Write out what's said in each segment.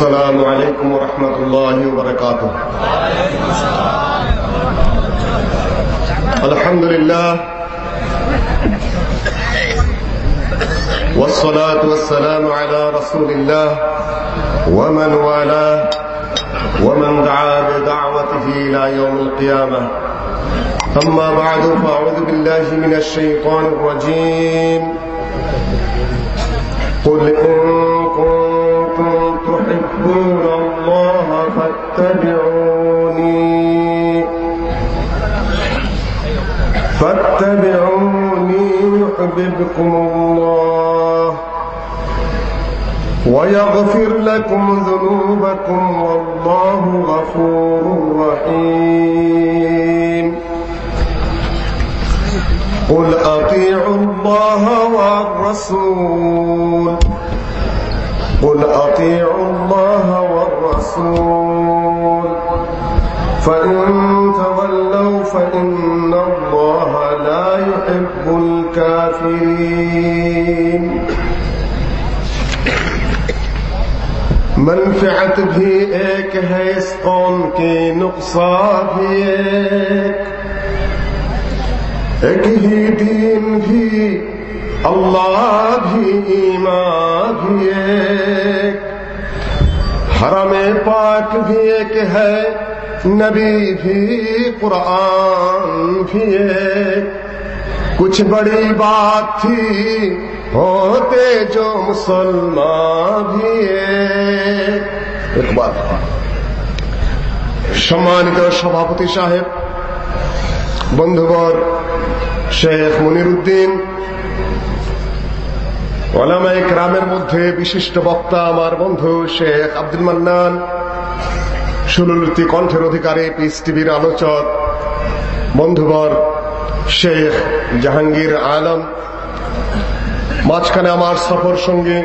السلام عليكم ورحمة الله وبركاته. الحمد لله والصلاة والسلام على رسول الله ومن والاه ومن دعا بدعوته إلى يوم القيامة. أما بعد فأعوذ بالله من الشيطان الرجيم. قل إن يحببكم الله ويغفر لكم ذنوبكم والله غفور رحيم. قل أطيعوا الله والرسول. قل أطيعوا الله والرسول. فإن تولوا فإن الله لا يحب الكافرين منفعت بھی ایک ہے اس قوم کے نقصان بھی ایک۔ ایک ہی دین بھی، اللہ بھی، ایمان بھی ایک۔ حرم پاک بھی ایک ہے۔ نبی بھی قرآن بھی کچھ بڑی بات تھی ہوتے جو মুসলমান بھی একবার সম্মানিত সভাপতি সাহেব বন্ধুবর শেখ মনিরুদ্দিন ওলামায় গ্রামের মধ্যে বিশিষ্ট বক্তা আমার বন্ধু শেখ আব্দুল মান্নান সুলুলতি কণ্ঠের অধিকারী পিস টিভির আলোচক, বন্ধুবর শেখ জাহাঙ্গীর আলম। মাঝখানে আমার সফর সঙ্গী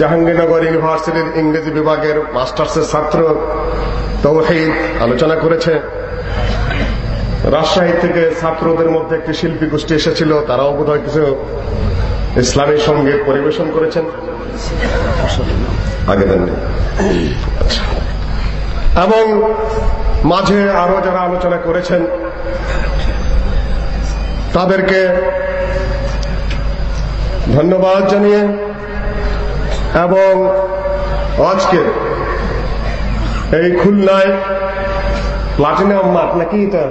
জাহাঙ্গীরনগর ইউনিভার্সিটির ইংরেজি বিভাগের মাস্টার্সের ছাত্র তৌহিদ আলোচনা করেছে। রাজশাহী থেকে ছাত্রদের মধ্যে একটি শিল্পী গোষ্ঠী এসেছিল, তারাও বোধহয় কিছু ইসলামী সংগীত পরিবেশন করেছেন। আগে দেননি আচ্ছা। এবং মাঝে আরও যারা আলোচনা করেছেন, তাদেরকে ধন্যবাদ জানিয়ে এবং আজকে এই খুলনায় প্লাটিনাম মাঠ, নাকি এটা?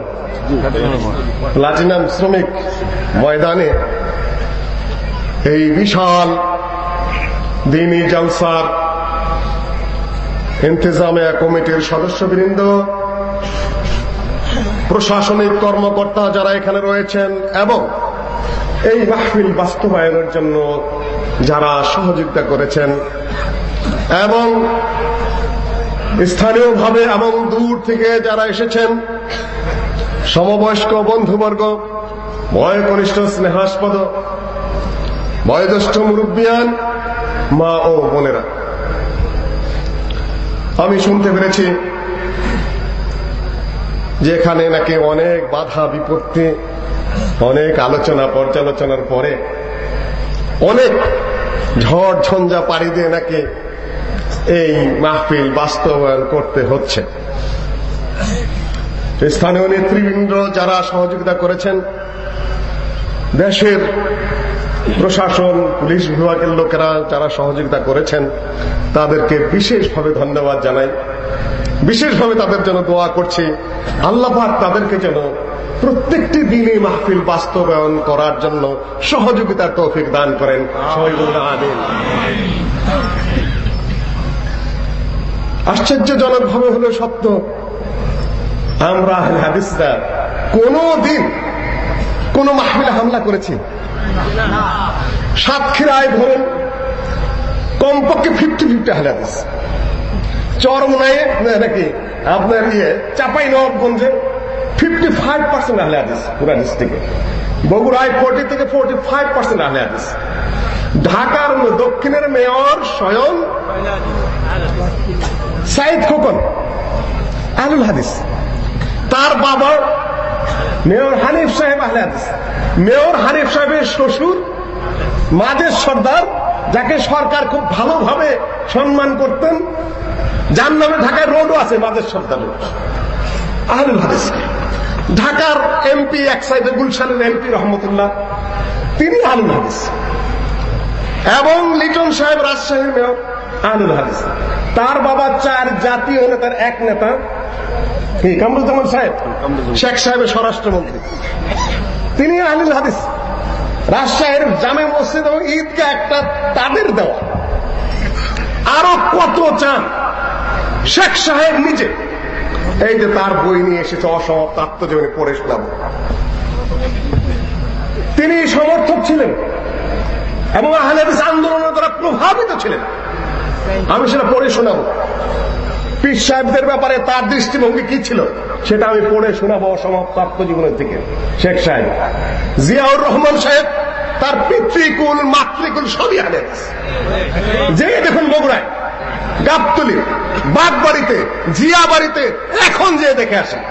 প্লাটিনাম শ্রমিক ময়দানে এই বিশাল দিনী জলসার ইন্তজামিয়া কমিটির সদস্যবৃন্দ, প্রশাসনিক কর্মকর্তা যারা এখানে রয়েছেন এবং এই মাহফিল বাস্তবায়নের জন্য যারা সহযোগিতা করেছেন এবং স্থানীয়ভাবে এবং দূর থেকে যারা এসেছেন, সমবয়স্ক বন্ধুবর্গ, বয়কনিষ্ঠ স্নেহাস্পদ, বয়োজ্যেষ্ঠ মুরব্বিয়ান মা ও বোনেরা। আমি শুনতে পেরেছি যে এখানে নাকি অনেক বাধা বিপত্তি, অনেক আলোচনা, পর্যালোচনার পরে অনেক ঝড়, ঝঞ্ঝা পাড়ি দিয়ে নাকি এই মাহফিল বাস্তবায়ন করতে হচ্ছে। স্থানীয় নেতৃবৃন্দ যারা সহযোগিতা করেছেন, দেশের প্রশাসন, পুলিশ বিভাগের লোকেরা যারা সহযোগিতা করেছেন, তাদেরকে বিশেষভাবে ধন্যবাদ জানাই। বিশেষভাবে তাদের জন্য দোয়া করছি। আল্লাপাক তাদেরকে যেন প্রত্যেকটি দিনে মাহফিল বাস্তবায়ন করার জন্য সহযোগিতার তৌফিক দান করেন। সবাই বলুন আমিন। আশ্চর্যজনক ভাবে হলো সত্য। আমরা হাদিসরা কোন দিন কোন মাহফিলে হামলা করেছি। সাতক্ষীরায় ধরুন কমপক্ষে ফিফটি ফিফটি হাদিস চরমনায় নাকি? আপনার ইয়ে চাপাই নবাবগঞ্জে ফিফটি ফাইভ পার্সেন্ট আহলে হাদিস পুরা ডিস্ট্রিক্টে বগুড়ায় ফোর্টি থেকে ফোর্টি ফাইভ পার্সেন্ট আহলে হাদিস ঢাকার দক্ষিণের মেয়র স্বয়ং সাইদ খোকন, আলুল হাদিস। তার বাবা মেয়র হানিফ সাহেব আহলে হাদিস মেয়র হানিফ সাহেবের শ্বশুর মাঝের সর্দার, যাকে সরকার খুব ভালোভাবে সম্মান করতেন। যার নামে ঢাকায় রোডও আছে মাঝের সর্দারের। আহলুল হাদিস। ঢাকার এমপি এক সাইডে গুলশানের এমপি রহমতুল্লাহ, তিনি আহলুল হাদিস। এবং লিটন সাহেব রাজশাহীর মেয়র। আহলুল হাদিস। তার বাবা চার জাতীয় নেতার এক নেতা। কি? কামরুজ্জামান সাহেব। শেখ সাহেবের স্বরাষ্ট্রমন্ত্রী। তিনি আহলুল হাদিস। রাজশাহীর জামে মসজিদ এবং ঈদগাহ একটা তাদের দেওয়া। আরও কত চান শেখ সাহেব নিজে। এই যে তার বই নিয়ে এসেছে অসমাপ্ত আত্মজীবনী পড়ে শোনাব তিনি সমর্থক ছিলেন এবং আহলেদিস আন্দোলনের দ্বারা প্রভাবিত ছিলেন। আমি সেটা পড়ে শোনাবো। পীর সাহেবদের ব্যাপারে তার দৃষ্টিভঙ্গি কি ছিল সেটা আমি পড়ে শোনাবো অসমাপ্ত আত্মজীবনের থেকে শেখ সাহেব জিয়াউর রহমান সাহেব তার পিতৃকুল মাতৃকুল সবই আহলেদিস যে দেখুন বগুড়ায় গাবতলি বাগ বাড়িতে জিয়া বাড়িতে এখন যে দেখে আসেন।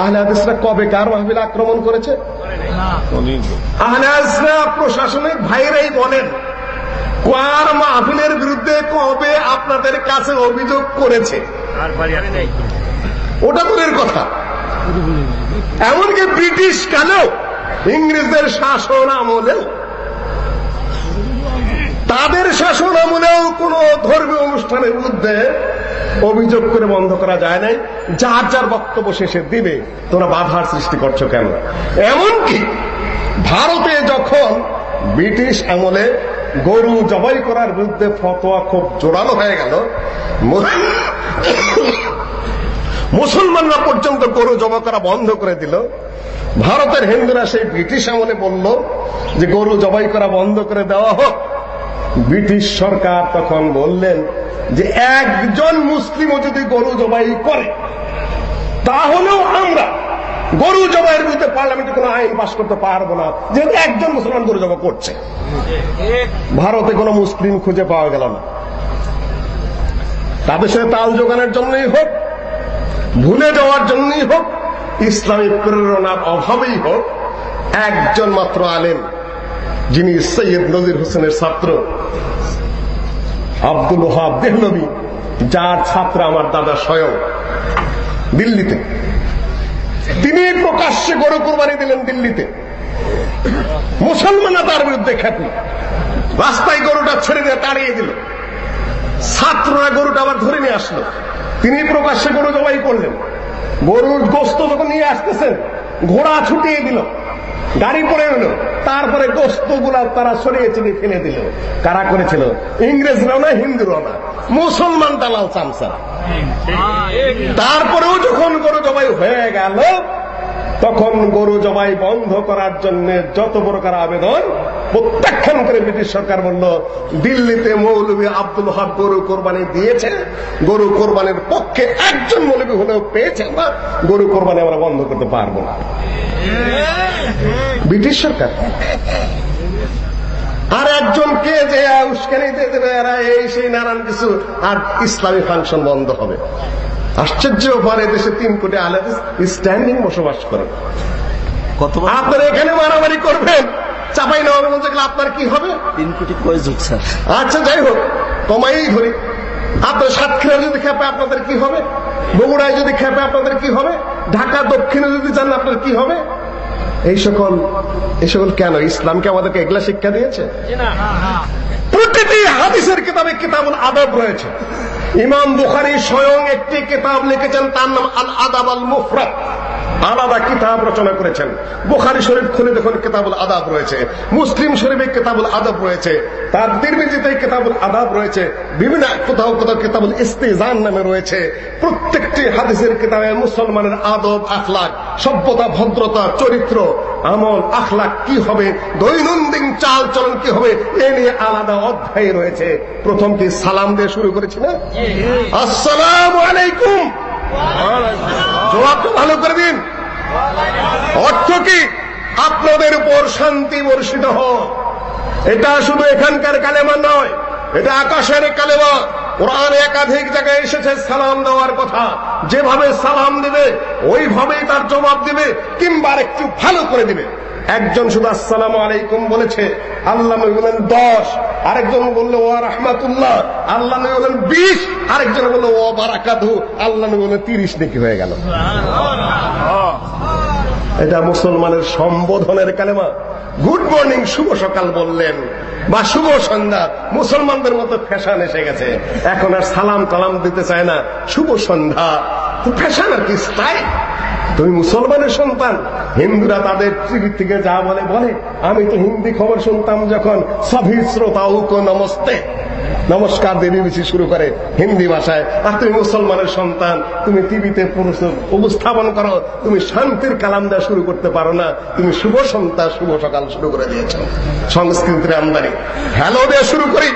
আহলে হাদিসরা কবে কার মাহবিল আক্রমণ করেছে? আহলে হাদিসরা প্রশাসনিক ভাইরাই বলেন কার মাহফিলের বিরুদ্ধে কবে আপনাদের কাছে অভিযোগ করেছে? ওটা দূরের কথা। এমনকি ব্রিটিশ কালেও ইংরেজদের শাসন আমলেও। তাদের শাসন আমলেও কোন ধর্মীয় অনুষ্ঠানের বিরুদ্ধে অভিযোগ করে বন্ধ করা যায় নাই। যার যার বক্তব্য শেষে দিবে তোমরা বাধার সৃষ্টি করছ কেন? এমনকি ভারতে যখন ব্রিটিশ আমলে গরু জবাই করার বিরুদ্ধে ফতোয়া খুব জোরালো হয়ে গেল। মুসলমানরা পর্যন্ত গরু জবা করা বন্ধ করে দিল। ভারতের হিন্দুরা সেই ব্রিটিশ আমলে বলল যে গরু জবাই করা বন্ধ করে দেওয়া হোক। ব্রিটিশ সরকার তখন বললেন যে একজন মুসলিমও যদি গরু জবাই করে, তাহলেও আমরা গরু জবাইয়ের বিরুদ্ধে পার্লামেন্টে কোনো আইন পাশ করতে পারব না। যেহেতু একজন মুসলমান গরু জবা করছে। ভারতে কোনো মুসলিম খুঁজে পাওয়া গেল না। তাদের সাথে তাল যোগানোর জন্যই হোক, ভুলে যাওয়ার জন্যই হোক, ইসলামী প্রেরণার অভাবেই হোক, একজন মাত্র আলেম, যিনি সৈয়দ নজির হোসেনের ছাত্র, আব্দুল ওহাব দেহলবি যার ছাত্র আমার দাদা স্বয়ং, দিল্লিতে। তিনি প্রকাশ্যে গরু কোরবানি দিলেন দিল্লিতে। মুসলমানরা তার বিরুদ্ধে খ্যাতি। রাস্তায় গরুটা ছেড়ে দিয়ে তাড়িয়ে দিল। ছাত্ররা গরুটা আবার ধরে নিয়ে আসলো। তিনি প্রকাশ্যে গরু জবাই করলেন। গরুর গোস্ত যখন নিয়ে আসতেছেন ঘোড়া ছুটিয়ে দিল। গাড়ি পড়ে গেল তারপরে গোস্তগুলা তারা সরিয়ে চিনি ফেলে দিল। কারা করেছিল? ইংরেজরাও না হিন্দুরাও না? মুসলমান দালাল চামচা। তারপরেও যখন গরু জবাই হয়ে গেল তখন গরু জবাই বন্ধ করার জন্য যত প্রকার আবেদন, প্রত্যাখ্যান করে ব্রিটিশ সরকার বলল, দিল্লিতে মৌলবী আব্দুল হক গরু কোরবানি দিয়েছে, গরু কোরবানির পক্ষে একজন মৌলবী হলেও পেয়েছে আমরা গরু কোরবানি আমরা বন্ধ করতে পারব না। ব্রিটিশ সরকার। আর একজন কে যে উস্কানি দিয়ে দেবে, এরা এই সেই নানান কিছু আর ইসলামী ফাংশন বন্ধ হবে। আশ্চর্য পরে দেশে তিন কোটি আলাদা স্ট্যান্ডিং বসবাস করেন কত আপনারা এখানে মারামারি করবেন। চাপাই নবাবগঞ্জ গেলে আপনার কি হবে? তিন কোটি কয় যুগ স্যার? আচ্ছা যাই হোক কমাই ধরি আপনার সাতক্ষীরা যদি খেপে আপনাদের কি হবে? বগুড়ায় যদি খেপে আপনাদের কি হবে? ঢাকা দক্ষিণে যদি যান আপনার কি হবে? এই সকল এই সকল কেন? ইসলামকে আমাদেরকে এগুলা শিক্ষা দিয়েছে? প্রতিটি হাদিসের কিতাবে কিতাবুল আদব রয়েছে। ইমাম বুখারি স্বয়ং একটি কিতাব লিখেছেন, তার নাম আল আদাব আল মুফরাত আলাদা কিতাব রচনা করেছেন। বুখারি শরীফ খুলে দেখুন কিতাবুল আদাব রয়েছে। মুসলিম শরীফে কিতাবুল আদব রয়েছে। তার দিরমিজিতে কিতাবুল আদাব রয়েছে। বিভিন্ন কোথাও কোথাও কিতাবুল ইস্তেজান নামে রয়েছে। প্রত্যেকটি হাদিসের কিতাবে মুসলমানের আদব আখলাক সভ্যতা ভদ্রতা চরিত্র আমল আখলাক কি হবে দৈনন্দিন চাল চলন কি হবে এ নিয়ে আলাদা অধ্যায় রয়েছে। প্রথম কি সালাম দিয়ে শুরু করেছি না? আসসালামু আলাইকুম। জবাবটা ভালো করে দিন। অর্থ কি? আপনাদের উপর শান্তি বর্ষিত হোক। এটা শুধু এখানকার কালেমা নয়, এটা আকাশের কালেমা। কোরআন একাধিক জায়গায় এসেছে সালাম দেওয়ার কথা। যেভাবে সালাম দিবে, ওইভাবেই তার জবাব দিবে, কিংবা একটু ভালো করে দিবে। একজন শুধু আসসালাম আলাইকুম বলেছে, আল্লাহ নবী বলেন দশ। আরেকজন বলল ও রাহমাতুল্লাহ। আল্লাহ নবী বলেন বিশ। আরেকজন বলল ও বারাকাতু। আল্লাহ নবী বলেন তিরিশ নাকি হয়ে গেল। এটা মুসলমানের সম্বোধনের কালেমা। গুড মর্নিং, শুভ সকাল বললেন। বা শুভ সন্ধ্যা। মুসলমানদের মতো ফ্যাশন এসে গেছে। এখন আর সালাম কালাম দিতে চায় না। শুভ সন্ধ্যা। ফ্যাশন আর কি, স্টাইল? তুমি মুসলমানের সন্তান। হিন্দুরা তাদের টিভি থেকে যা বলে বলে। আমি তো হিন্দি খবর শুনতাম যখন সভি শ্রোতা উকো নমস্তে। নমস্কার বিবিসি শুরু করে হিন্দি ভাষায়। আর তুমি মুসলমানের সন্তান তুমি টিভিতে পুরুষ উপস্থাপন করো তুমি শান্তির কালাম দেওয়া শুরু করতে পারো না। তুমি শুভ সন্তান শুভ সকাল শুরু করে দিয়েছ। সংস্কৃতির আমদানি। হ্যালো দিয়ে শুরু করি।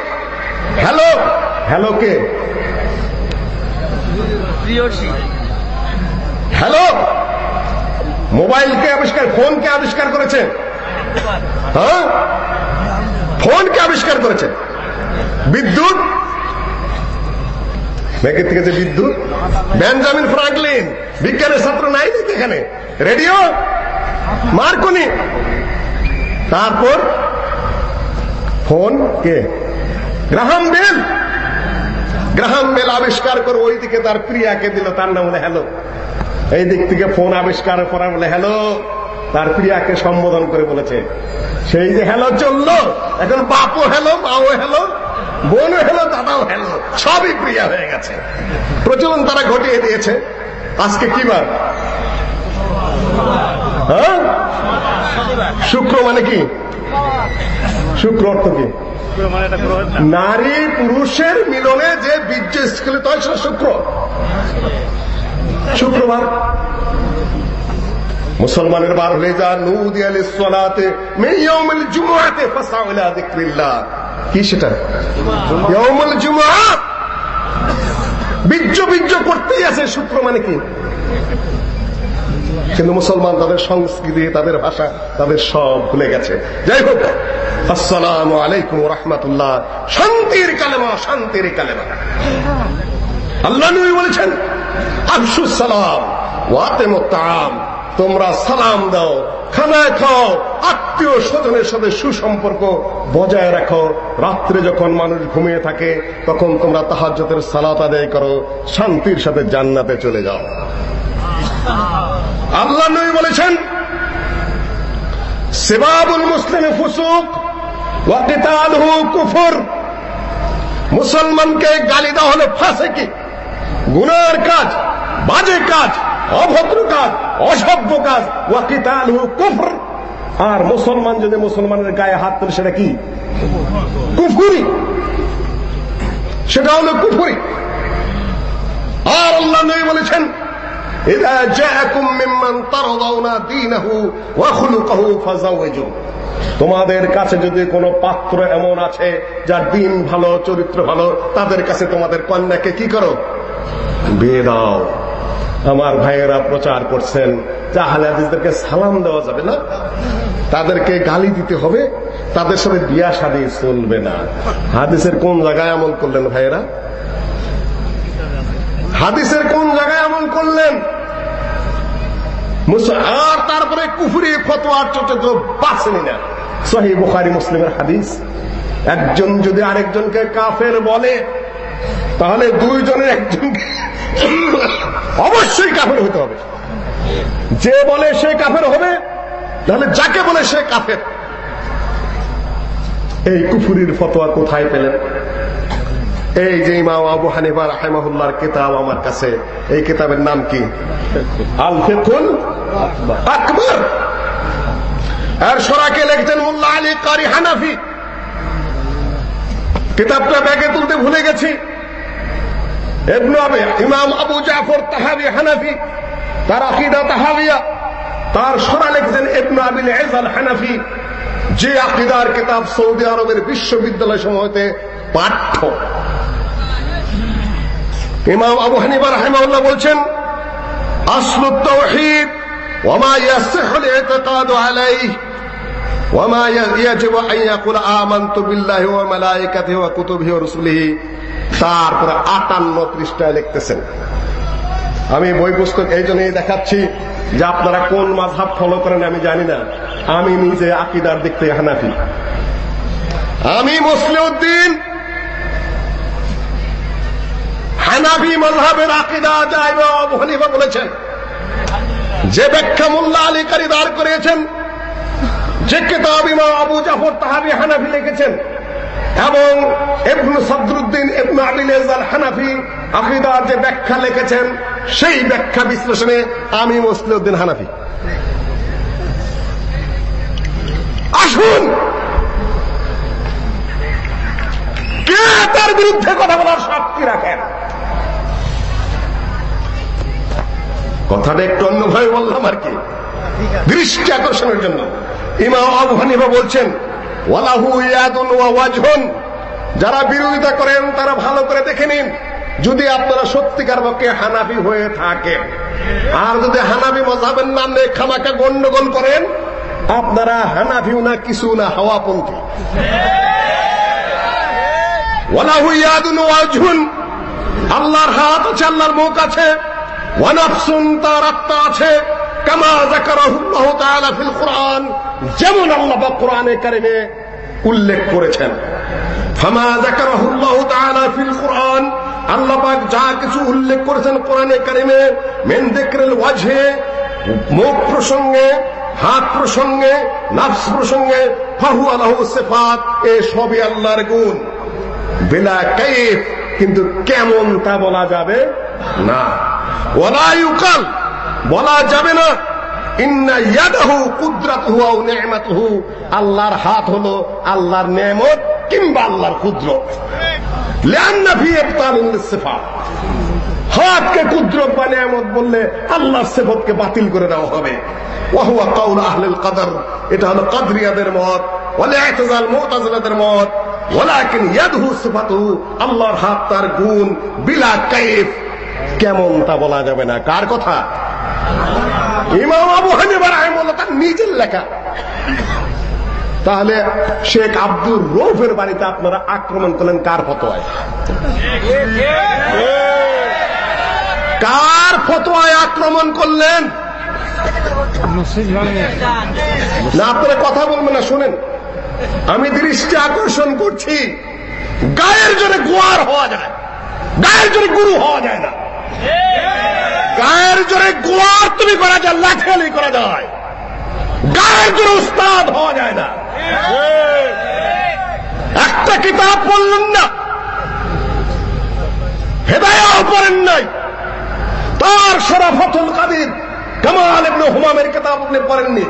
হ্যালো। হ্যালো কে? হ্যালো। মোবাইলকে আবিষ্কার, ফোনকে আবিষ্কার করেছে। হ্যাঁ? ফোনকে আবিষ্কার করেছে। বিদ্যুৎ? ব্যাংকের থেকে যে বিদ্যুৎ? বেঞ্জামিন ফ্রাঙ্কলিন বিজ্ঞানের ছাত্র নাই নাকি এখানে? রেডিও? মার্কনি? তারপর? ফোন? কে? Graham Bell? গ্রাহাম বেল আবিষ্কার করে ওই দিকে তার প্রিয়াকে দিল, তার নাম হলো হ্যালো। এই দিক থেকে ফোন আবিষ্কার করা বলে হ্যালো তার প্রিয়াকে সম্বোধন করে বলেছে। সেই যে হ্যালো চলল। এখন বাপও হ্যালো মাও হ্যালো বোনও হ্যালো দাদাও হ্যালো সবই প্রিয়া হয়ে গেছে। প্রচলন তারা ঘটিয়ে দিয়েছে। আজকে কি বার? হ্যাঁ? শুক্র মানে কি? শুক্র অর্থ কি? নারী পুরুষের মিলনে যে বীর্য স্খলিত সেটা শুক্র। শুক্রবার। মুসলমানের বার হয়ে যা আলী জুমাতে কি সেটা? বীর্য বীর্য করতেই আছে, শুক্র মানে কি? কিন্তু মুসলমান তাদের সংস্কৃতি, তাদের ভাষা, তাদের সব ভুলে গেছে। যাই হোক, আসসালামু আলাইকুম রহমতুল্লাহ। শান্তির কালেমা শান্তির কালেমা। আল্লাহ বলেছেন আফসুস সালাম ওয়াতেম তাম তোমরা সালাম দাও খানা খাও, আত্মীয় স্বজনের সাথে সুসম্পর্ক বজায় রাখো। রাত্রে যখন মানুষ ঘুমিয়ে থাকে, তখন তোমরা তাহাজ্জতের সালাত আদায় করো, শান্তির সাথে জান্নাতে চলে যাও। আল্লাহ নবী বলেছেন, সেবাবুল মুসলিম ফুসুক ওয়াকিতালহু কুফর। মুসলমানকে গালি দেওয়া হলো ফাঁসে কি গুনার কাজ বাজে কাজ অভদ্র কাজ অসভ্য কাজ ওয়াকিতালহু কুফর আর মুসলমান যদি মুসলমানের গায়ে হাত তোলে সেটা কি কুফুরি সেটা হলো কুফুরি আর আল্লাহ নবী বলেছেন إذا جاءكم ممن ترضون دينه وخلقه فزوجوا তোমাদের কাছে যদি কোনো পাত্র এমন আছে যার দিন ভালো চরিত্র ভালো তাদের কাছে তোমাদের কন্যাকে কি করো বিয়ে দাও। আমার ভাইয়েরা প্রচার করছেন, জাহালে হাদিসদেরকে সালাম দেওয়া যাবে না? তাদেরকে গালি দিতে হবে, তাদের সাথে বিয়া শাদী চলবে না। হাদিসের কোন জায়গায় আমল করলেন ভাইয়েরা? হাদিসের কোন জায়গায় আমল করলেন? আর তারপরে কুফুরি ফতোয়ার চোটে তো বাঁচেনি না। সহি বুখারি, মুসলিমের হাদিস। একজন যদি আরেকজনকে কাফের বলে তাহলে দুইজনের একজনকে অবশ্যই কাফের হতে হবে। যে বলে সে কাফের হবে, তাহলে যাকে বলে সে কাফের? এই কুফুরির ফতোয়া কোথায় পেলেন? এই যে ইমাম আবু হানিফা রাহেমাহুল্লাহর কিতাব আমার কাছে, এই কিতাবের নাম কি? আল ফিকুল আকবর। আর সরাকে লিখছেন মোল্লা আলী কারি হানাফি। কিতাবটা ব্যাগে তুলতে ভুলে গেছি। ইমাম আবু জাফর তাহাবি হানাফি তার আকিদা তাহাবিয়া তার সরা লিখছেন ইবনু আবিল ইজাল হানাফি যে আকিদার কিতাব সৌদি আরবের বিশ্ববিদ্যালয় সমূহতে পাঠ্য ইমাম আবু হানিফা রাহিমাহুল্লাহ বলছেন আসল التوحيد وما يصح الاعتقاد عليه وما يجب ان يقول آمنت بالله وملائكته وكتبه ورسله তারপরে আটান্ন পৃষ্ঠায় লিখতেছেন। আমি বই পুস্তক এই জন্যই দেখাচ্ছি যে আপনারা কোন মাঝহাব ফলো করেন আমি জানি না। আমি নিজে আকিদার দেখতে হানাফি। আমি মুসলিউদ্দিন। হানাফি মজহাবের আকিদা যায় আবু বলেছেন। যে ব্যাখ্যা মোল্লা আলী কারি দাঁড় করিয়েছেন যে কিতাব ইমাম আবু জাফর তাহাবি হানাফি লিখেছেন। এবং ইবনু সদরুদ্দিন ইবনু আবিল আল হানাফি আকিদার যে ব্যাখ্যা লিখেছেন, সেই ব্যাখ্যা বিশ্লেষণে আমি মুসলিউদ্দিন হানাফি। আসুন! কে তার বিরুদ্ধে কথা বলার শক্তি রাখেন? কথাটা একটু অন্যভাবে বললাম আর কি। দৃষ্টি আকর্ষণের জন্য। ইমা আবু বলছেন ওয়ালাহু ইয়াদুন ওয়া ওয়াজহুন। যারা বিরোধিতা করেন, তারা ভালো করে দেখে নিন। যদি আপনারা সত্যিকার পক্ষে হানাফি হয়ে থাকেন, আর যদি হানাফি মজাবের নাম নিয়ে খামাকা গন্ডগোল করেন, আপনারা হানাফিও না, কিছু না, হাওয়াপন্থী। ওয়ালাহু ইয়াদুন ওয়া ওয়াজহুন। আল্লাহর হাত আছে, আল্লাহর মুখ আছে। ওয়ানাফসুন তার আত্মা আছে। কামা যাকারাহুল্লাহ তাআলা ফিল কোরআন, যেমন আল্লাহ কোরআনে কারিমে উল্লেখ করেছেন। ফামা যাকারাহুল্লাহ তাআলা ফিল কোরআন, আল্লাহ পাক যা কিছু উল্লেখ করেছেন কোরআনে কারিমে, মেন যিকরিল ওয়াজহে, মুখ প্রসঙ্গে, হাত প্রসঙ্গে, নাফস প্রসঙ্গে, ফাহু আলাহু সিফাত, এ সবই আল্লাহর গুণ। বেলা কাইফ, কিন্তু কেমন তা বলা যাবে না। ওলা ইউকাল বলা যাবে না। আল্লাহর হাত হলো আল্লাহর নেয়ামত কিংবা আল্লাহর সিফাত হাতকে কুদরত বা নিয়ামত বললে আল্লাহর সিফতকে বাতিল করে দেওয়া হবে। ওয়াহুয়া কাউল আহলুল কদর। এটা হলো কদরিয়াদের মত। ইতিজাল মুতাজিলাদের মত। আল্লাহর হাত তার গুণ বিলা কেমন তা বলা যাবে না? কার কথা? ইমাম আবু হানিফা রাহিমাহুল্লাহ তার নিজের লেখা। তাহলে শেখ আব্দুর রৌফের বাড়িতে আপনারা আক্রমণ করলেন কার ফতোয়ায়? কার ফতোয়ায় আক্রমণ করলেন? না, আপনারা কথা বলবেন না, শুনেন। আমি দৃষ্টি আকর্ষণ করছি। গায়ের জোরে গোয়ার হওয়া যায় গায়ের জোরে গুরু হওয়া যায় না। গায়ের জোরে গোয়ার তুমি করা যায় লাঠালি করা যায়। গায়ের জোরে উস্তাদ হওয়া যায় না। একটা কিতাব পড়লেন না। হেদায়াও পড়েন নাই। তার শরাফতুল কাদির কামাল ইবনে হুমামের কিতাব আপনি পড়েননি।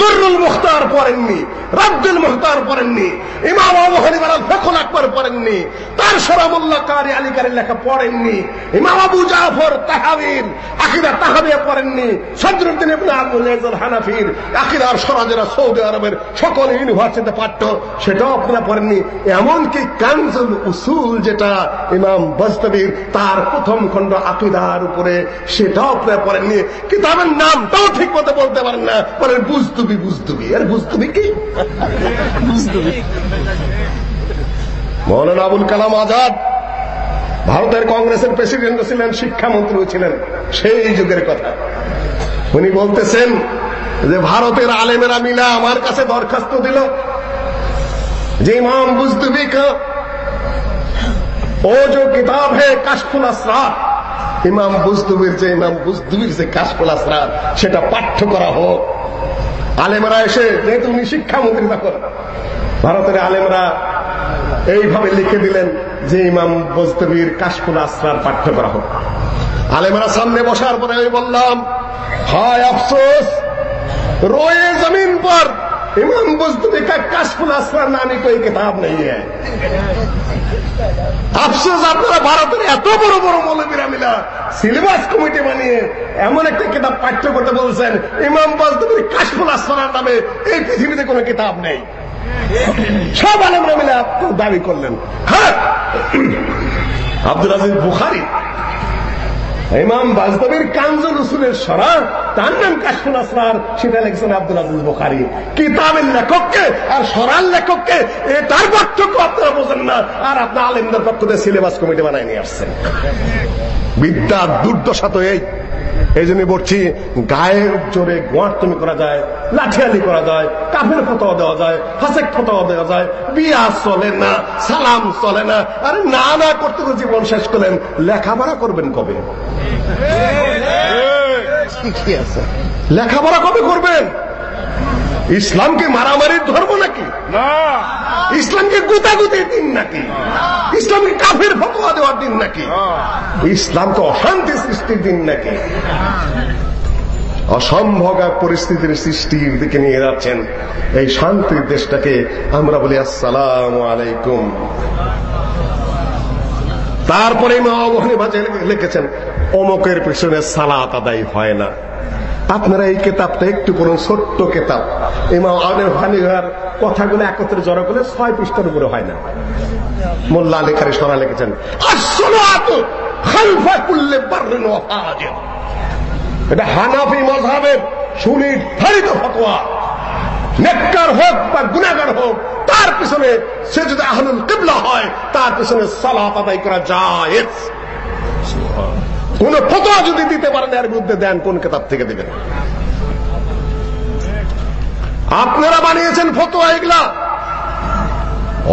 দুরুল মুখতার পড়েননি, রাব্দুল মুখতার পড়েননি, ইমাম আবু হানিফার আল আকবর পড়েননি, তার শরামুল্লাহ কারি আলী কারি লেখা পড়েননি, ইমাম আবু জাফর তাহাবির আকিদা তাহাবিয়া পড়েননি, সদরুদ্দিন ইবনে আবু নাজর হানাফির আকিদার সরাজেরা সৌদি আরবের সকল ইউনিভার্সিটিতে পাঠ্য, সেটাও আপনারা পড়েননি, এমনকি কানজুল উসুল যেটা ইমাম বস্তবির তার প্রথম খণ্ড আকিদার উপরে, সেটাও আপনারা পড়েননি, কিতাবের নামটাও ঠিক মতো বলতে পারেন না বলেন গুস্তুবি গুস্তুবি আর গুস্তুবি কি? মৌলানা আবুল কালাম আজাদ ভারতের কংগ্রেসের প্রেসিডেন্ট ছিলেন, শিক্ষামন্ত্রী ছিলেন, সেই যুগের কথা। উনি বলতেছেন যে, ভারতের আলেমেরা মিলা আমার কাছে দরখাস্ত দিল যে, ইমাম বুজদুবি ও যে কিতাব হে কাশফুলা আসরার, ইমাম বুজদুবির যে, ইমাম বুজদুবির যে কাশফুলা আসরার, সেটা পাঠ্য করা হোক। আলেমরা এসে যেহেতু উনি শিক্ষামন্ত্রী তখন ভারতের আলেমরা এইভাবে লিখে দিলেন যে ইমাম বজতবীর কাশফুল আশ্রার পাঠ্য করা হোক। আলেমরা সামনে বসার পরে আমি বললাম, হায় আফসোস, রয়ে জমিন পর इमाम बुजदबी का कशफुल असरार नामी कोई किताब नहीं है আফসোস আপনারা ভারতের এত বড় বড় মৌলবীরা মিলা সিলেবাস কমিটি বানিয়ে এমন একটা কিতাব পাঠ্য করতে বলছেন ইমাম বাজদবির কাশফুল আসরার নামে এই পৃথিবীতে কোনো কিতাব নেই সব আলেমরা মিলে আপনার দাবি করলেন হ্যাঁ আব্দুল আজিজ বুখারি ইমাম বাজদাবির কানজুল রসুলের সরা, তার নাম কাশফুল আসরার, সেটা লিখছেন আব্দুল আজিজ বুখারি। কিতাবের লেখককে আর সরার লেখককে এটার পার্থক্য আপনারা বোঝেন না, আর আপনার আলেমদের পক্ষ থেকে সিলেবাস কমিটি বানায় নিয়ে আসছেন। বিদ্যার দুর্দশা তো এই। এই জন্য বলছি গায়ের জোরে গোয়ার্তমি করা যায় লাঠিয়ালি করা যায় কাফের ফতোয়া দেওয়া যায় হাসেক ফতোয়া দেওয়া যায় বিয়া চলে না সালাম চলে না আরে না না করতে তো জীবন শেষ করলেন। লেখাপড়া করবেন কবে? লেখাপড়া কবে করবেন? ইসলামকে মারামারির ধর্ম নাকি? না। ইসলামকে গুতাগুতির দিন নাকি? ইসলামকে কাফের ফতোয়া দেওয়ার দিন নাকি? ইসলাম তো অশান্তি সৃষ্টির দিন নাকি? অসম্ভব এক পরিস্থিতির সৃষ্টির দিকে নিয়ে যাচ্ছেন এই শান্তির দেশটাকে আমরা বলি আসসালাম আলাইকুম। তারপরে মা অবহানি বাজে লিখেছেন অমকের পেছনে সালাত আদায় হয় না। আপনারা এই কেতাবটা একটু করুন ছোট্ট কেতাব। ইমাম আবের হানিহার কথাগুলো একত্রে জড়ো করলে ছয় পৃষ্ঠার উপরে হয় না। মোল্লা আলী খারি সরা লিখেছেন এটা হানাফি মযহাবের সুনির্ধারিত ফতোয়া। নেককার হোক বা গুনাহগার হোক, তার পিছনে সে যদি আহলুল কিবলা হয়, তার পিছনে সালাত আদায় করা জায়েজ। কোন ফতোয়া যদি দিতে পারেন, এর বিরুদ্ধে দেন, কোন কেতাব থেকে দিবেন? আপনারা বানিয়েছেন ফতোয়া এগুলা।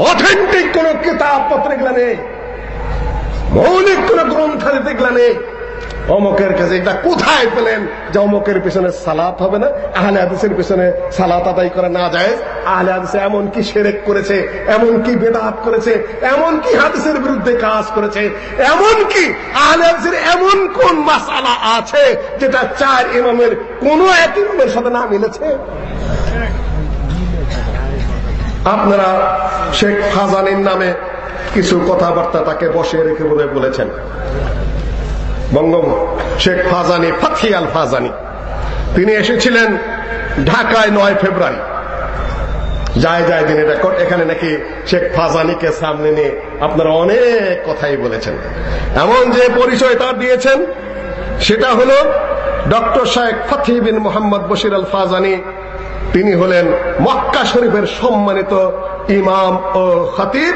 অথেন্টিক কোন কেতাব পত্র এগুলা নেই। মৌলিক কোন গ্রন্থাদিতে এগুলা নেই। অমকের কাছে এটা কোথায় পেলেন? যে অমকের পিছনে সালাত হবে না, আহলে হাদিসের পিছনে সালাত আদায় করা না যায় আহলে হাদিসে এমন কি সেরেক করেছে, এমন কি বেদাত করেছে, এমন কি হাদিসের বিরুদ্ধে কাজ করেছে, এমন কি আহলে হাদিসের এমন কোন মাসালা আছে যেটা চার ইমামের কোন এক ইমামের সাথে না মিলেছে? আপনারা শেখ ফাজানির নামে কিছু কথাবার্তা তাকে বসিয়ে রেখে বলে বলেছেন। বঙ্গম শেখ ফাজানি আল ফাজানি। তিনি এসেছিলেন ঢাকায় নয় ফেব্রুয়ারি। যায় যায় দিন এটা এখানে নাকি শেখ ফাজানিকে সামনে নিয়ে আপনারা অনেক কথাই বলেছেন। এমন যে পরিচয় তার দিয়েছেন, সেটা হলো doctor Sheikh Fathi bin Mohammad Bashir al Fazani. তিনি হলেন মক্কা শরীফের সম্মানিত ইমাম ও খতিব।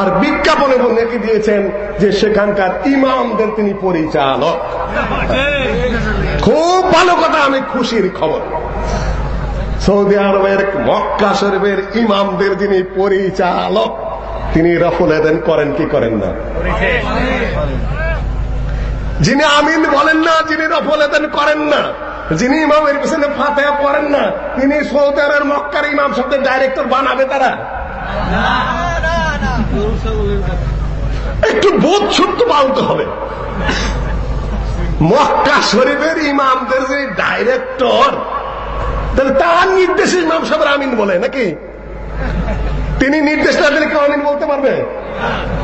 আর বিজ্ঞাপনে নাকি দিয়েছেন যে সেখানকার ইমামদের তিনি পরিচালক। খুব ভালো কথা, আমি খুশির খবর। সৌদি আরবের, মক্কা শরীফের ইমামদের যিনি পরিচালক, তিনি রফুল এদেন করেন কি করেন না? যিনি আমিন বলেন না, যিনি রফল এদেন করেন না, যিনি ইমামের পিছনে ফাতেহা পড়েন না, তিনি সৌদি আরবের মক্কার ইমাম শব্দের ডাইরেক্টর বানাবে তারা? একটু বোধ ছোট্ট পালতে হবে। মক্কা শরীফের ইমামদের যে ডাইরেক্টর তাহলে তার নির্দেশে ইমাম সাহেব আমিন বলে, নাকি? তিনি নির্দেশ না দিলে কেউ বলতে পারবে?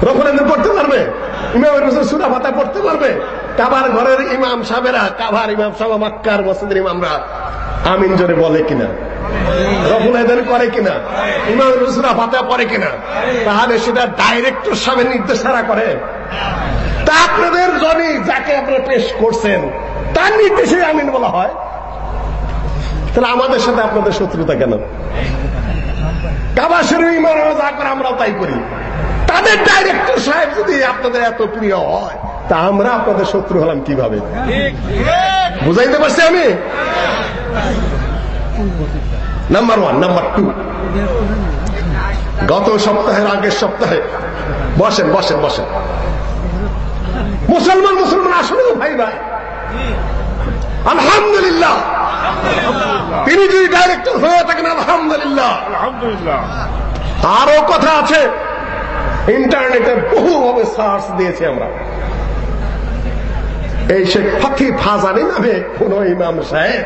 রফরেন্দ্র পড়তে পারবে? ইমামের পিছনে সুরা ভাতা পড়তে পারবে? কাবার ঘরের ইমাম সাহেবেরা, কাবার ইমাম সাহেব মক্কার মসজিদের ইমামরা আমিন জোরে বলে কিনা? করে কিনা? ইমাম কিনা? তাহলে সেটা ডাইরেক্টর সাহেবের নির্দেশ করে। তা আপনাদের জনই যাকে আপনারা পেশ করছেন, তার নির্দেশে আমিন বলা হয়। তাহলে আমাদের সাথে আপনাদের শত্রুতা কেন? কাবা শরীফ ইমাম যা করে আমরাও তাই করি। তাদের ডাইরেক্টর সাহেব যদি আপনাদের এত প্রিয় হয় তা আমরা আপনাদের শত্রু হলাম কীভাবে? বুঝাইতে পারছি আমি? নাম্বার ওয়ান নাম্বার টু গত সপ্তাহের আগের সপ্তাহে বসেন বসেন বসেন। মুসলমান মুসলমান আসলে ভাই ভাই। আলহামদুলিল্লাহ। তিনি যদি ডাইরেক্টর হয়ে থাকেন আলহামদুলিল্লাহ। আলহামদুলিল্লাহ। আরও কথা আছে। ইন্টারনেটে বহুভাবে সার্চ দিয়েছি আমরা। এই শেখ ফাথি ফাজানি নামে কোন ইমাম সাহেব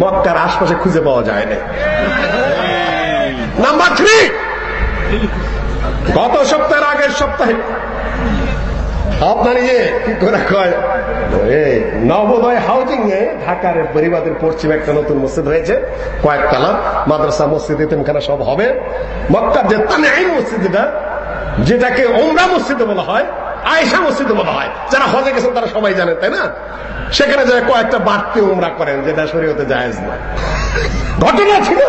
মক্কার আশপাশে খুঁজে পাওয়া যায় না নাম্বার থ্রি গত সপ্তাহের আগের সপ্তাহে আপনার ইয়ে কি করে কয়? নবোদয় হাউজিং এ ঢাকার পরিবাদের পশ্চিমে একটা নতুন মসজিদ হয়েছে, কয়েকতলা। মাদ্রাসা, মসজিদ, এতিমখানা সব হবে। মক্কার যে তানঈম মসজিদটা যেটাকে ওমরা মসজিদে বলা হয়, আয়েশা মসজিদে বলা হয়। যারা হজে গেছেন তারা সবাই জানেন, তাই না? সেখানে যায় কয়েকটা বাড়তি উমরা করেন, যেটা শরীয়তে জায়েজ না ঘটনা ছিল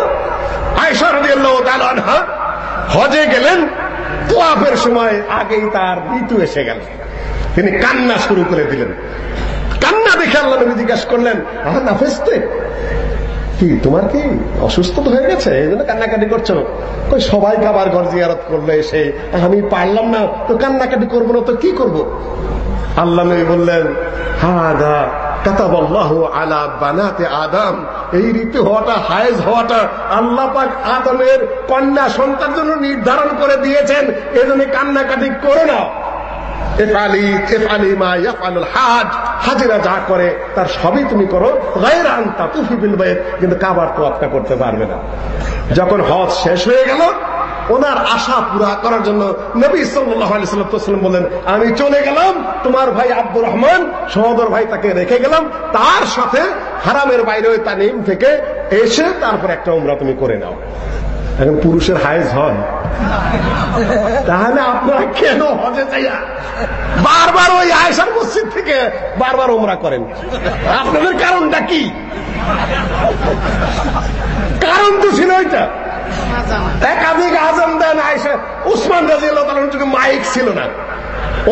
তাআলা আনহা হজে গেলেন, তোয়াফের সময় আগেই তার ঋতু এসে গেল। তিনি কান্না শুরু করে দিলেন। কান্না দেখে আল্লাহ নবী জিজ্ঞাসা করলেন, আহ, নাফেস্তে, কি তোমার কি অসুস্থ হয়ে গেছে? এই জন্য কান্নাকাটি করছ? কই, সবাই কাবার ঘর জিয়ারত করলে এসে, আমি পারলাম না, তো কান্নাকাটি করব না, তো কি করব? আল্লাহ নবী বললেন, হাদা কাতাবাল্লাহু আলা বানাতে আদম। এই রীতি হওয়াটা, হায়েজ হওয়াটা আল্লাহ পাক আদমের কন্যা সন্তান জন্য নির্ধারণ করে দিয়েছেন। এজন্য কান্নাকাটি করো না। যা করে তার সবই তুমি করো কিন্তু কাবার তো করতে পারবে না। যখন হজ শেষ হয়ে গেল, ওনার আশা পুরা করার জন্য নবী সাল্লাম আমি চলে গেলাম, তোমার ভাই আব্দুর রহমান, সহদর ভাই তাকে রেখে গেলাম, তার সাথে হারামের বাইরে তানিম থেকে এসে তারপর একটা উমরা তুমি করে নাও। এখন পুরুষের হায়েজ হয়। তাহলে আপনারা কেন হজে চাইয়া বারবার ওই আয়সার মসজিদ থেকে বারবার ওমরা করেন। আপনাদের কারণটা কি? কারণ তো ছিল ওইটা। একাধিক আজম দেন আয়সা উসমান রাজি আল্লাহ মাইক ছিল না।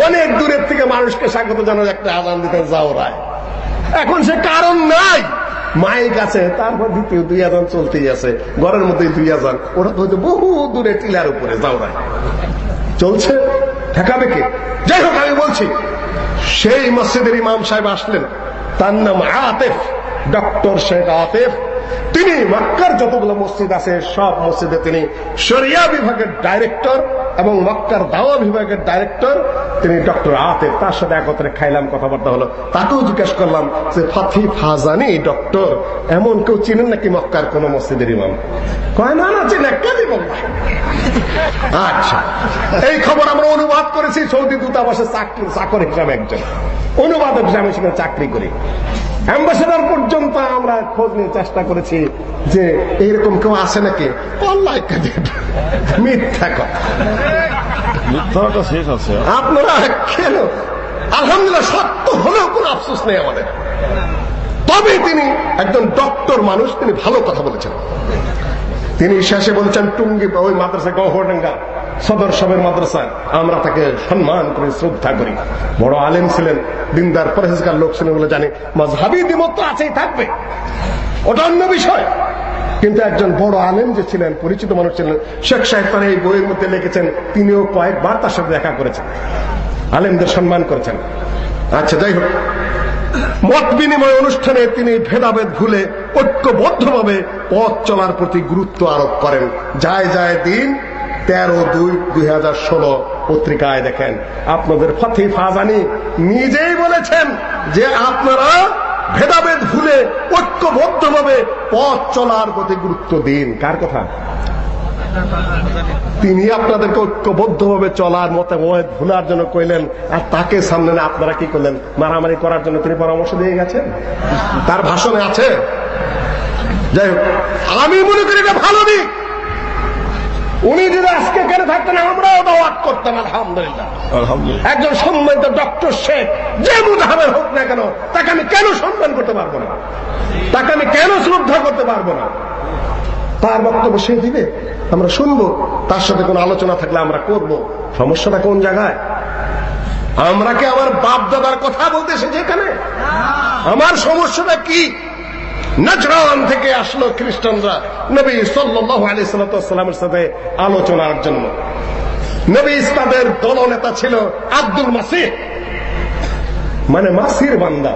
অনেক দূরের থেকে মানুষকে স্বাগত জানার একটা আজান দিতেন যাওরায় এখন সে কারণ নাই। মাইক আছে তারপর দ্বিতীয় দুই আজান চলতেই আছে। ঘরের মধ্যে দুই আজান ওটা তো বহু দূরে টিলার উপরে যাওরায় চলছে? ঠেকাবে কে? যাই হোক, আমি বলছি, সেই মসজিদের ইমাম সাহেব আসলেন। তার নাম আতেফ, ডক্টর শেখ আতেফ। তিনি মক্কার যতগুলো মসজিদ আছে, সব মসজিদে তিনি শরিয়া বিভাগের ডাইরেক্টর এবং মক্কার দাওয়া বিভাগের ডাইরেক্টর তিনি ডক্টর আতের তার সাথে একত্রে খাইলাম, কথাবার্তা হলো। তাকেও জিজ্ঞেস করলাম যে ফাথি ফাজানি ডক্টর, এমন কেউ চিনেন নাকি মক্কার কোন মসজিদের ইমাম? কয়, না চিনে কেন আচ্ছা। এই খবর আমরা অনুবাদ করেছি সৌদি দূতাবাসে চাকরি চাকর হিসাবে একজন। অনুবাদক হিসাবে সেখানে চাকরি করি। অ্যাম্বাসেডার পর্যন্ত আমরা খোঁজ নিয়ে চেষ্টা করেছি যে এইরকম কেউ আছে নাকি? মিথ্যা কথা। মিথ্যাটা শেষ আছে। আপনারা কেন আলহামদুলিল্লাহ সত্য হলেও কোনো আফসোস নেই আমাদের। তবে তিনি একজন ডক্টর মানুষ তিনি ভালো কথা বলেছেন। তিনি শেষে বলছেন, টুঙ্গি ওই মাদ্রাসা গহরডাঙ্গা সদর সবের মাদ্রাসা। আমরা তাকে সম্মান করি, শ্রদ্ধা করি। বড় আলেম ছিলেন, দিনদার পরেজগার লোক ছিলেন বলে জানি। মজহাবি দ্বিমত তো আছেই, থাকবে। ওটা অন্য বিষয়। কিন্তু একজন বড় আলেম যে ছিলেন, পরিচিত মানুষ ছিলেন, শেখ সাহেব তার এই বইয়ের মধ্যে লিখেছেন, তিনিও কয়েকবার তার সাথে দেখা করেছেন। আলেমদের সম্মান করেছেন। আচ্ছা যাই হোক। মত বিনিময় অনুষ্ঠানে তিনি ভেদাভেদ ভুলে ঐক্যবদ্ধভাবে পথ চলার প্রতি গুরুত্ব আরোপ করেন। যায় যায় দিন তেরো দুই দুই পত্রিকায় দেখেন। আপনাদের ফতি ফাজানি নিজেই বলেছেন যে আপনারা ভেদাভেদ ভুলে ঐক্যবদ্ধভাবে পথ চলার প্রতি গুরুত্ব দিন। কার কথা? তিনি আপনাদেরকে ঐক্যবদ্ধভাবে চলার মতে ভুলার জন্য কইলেন আর তাকে সামনে না আপনারা কি করলেন? মারামারি করার জন্য তিনি পরামর্শ দিয়ে গেছেন? তার ভাষণে আছে। যাই হোক আমি মনে করি এটা ভালো দিক। উনি যদি আজকে কেন থাকতেন আমরাও দাওয়াত করতাম আলহামদুলিল্লাহ। একজন সম্মানিত ডক্টর শেখ যে মুধাবের হোক না কেন তাকে আমি কেন সম্মান করতে পারব না? তাকে আমি কেন শ্রদ্ধা করতে পারব না? তার বক্তব্য সে দিবে? আমরা শুনব, তার সাথে কোনো আলোচনা থাকলে আমরা করব। সমস্যাটা কোন জায়গায়? আমরা কি আমার বাপ দাদার কথা বলতে এসেছি এখানে? আমার সমস্যাটা কি? নজরান থেকে আসলো খ্রিস্টানরা নবী সাল্লাল্লাহু সাথে আলোচনার জন্য। নবী ইসলামের দলনেতা ছিল আব্দুল মাসিহ। মানে মাসির বান্দা।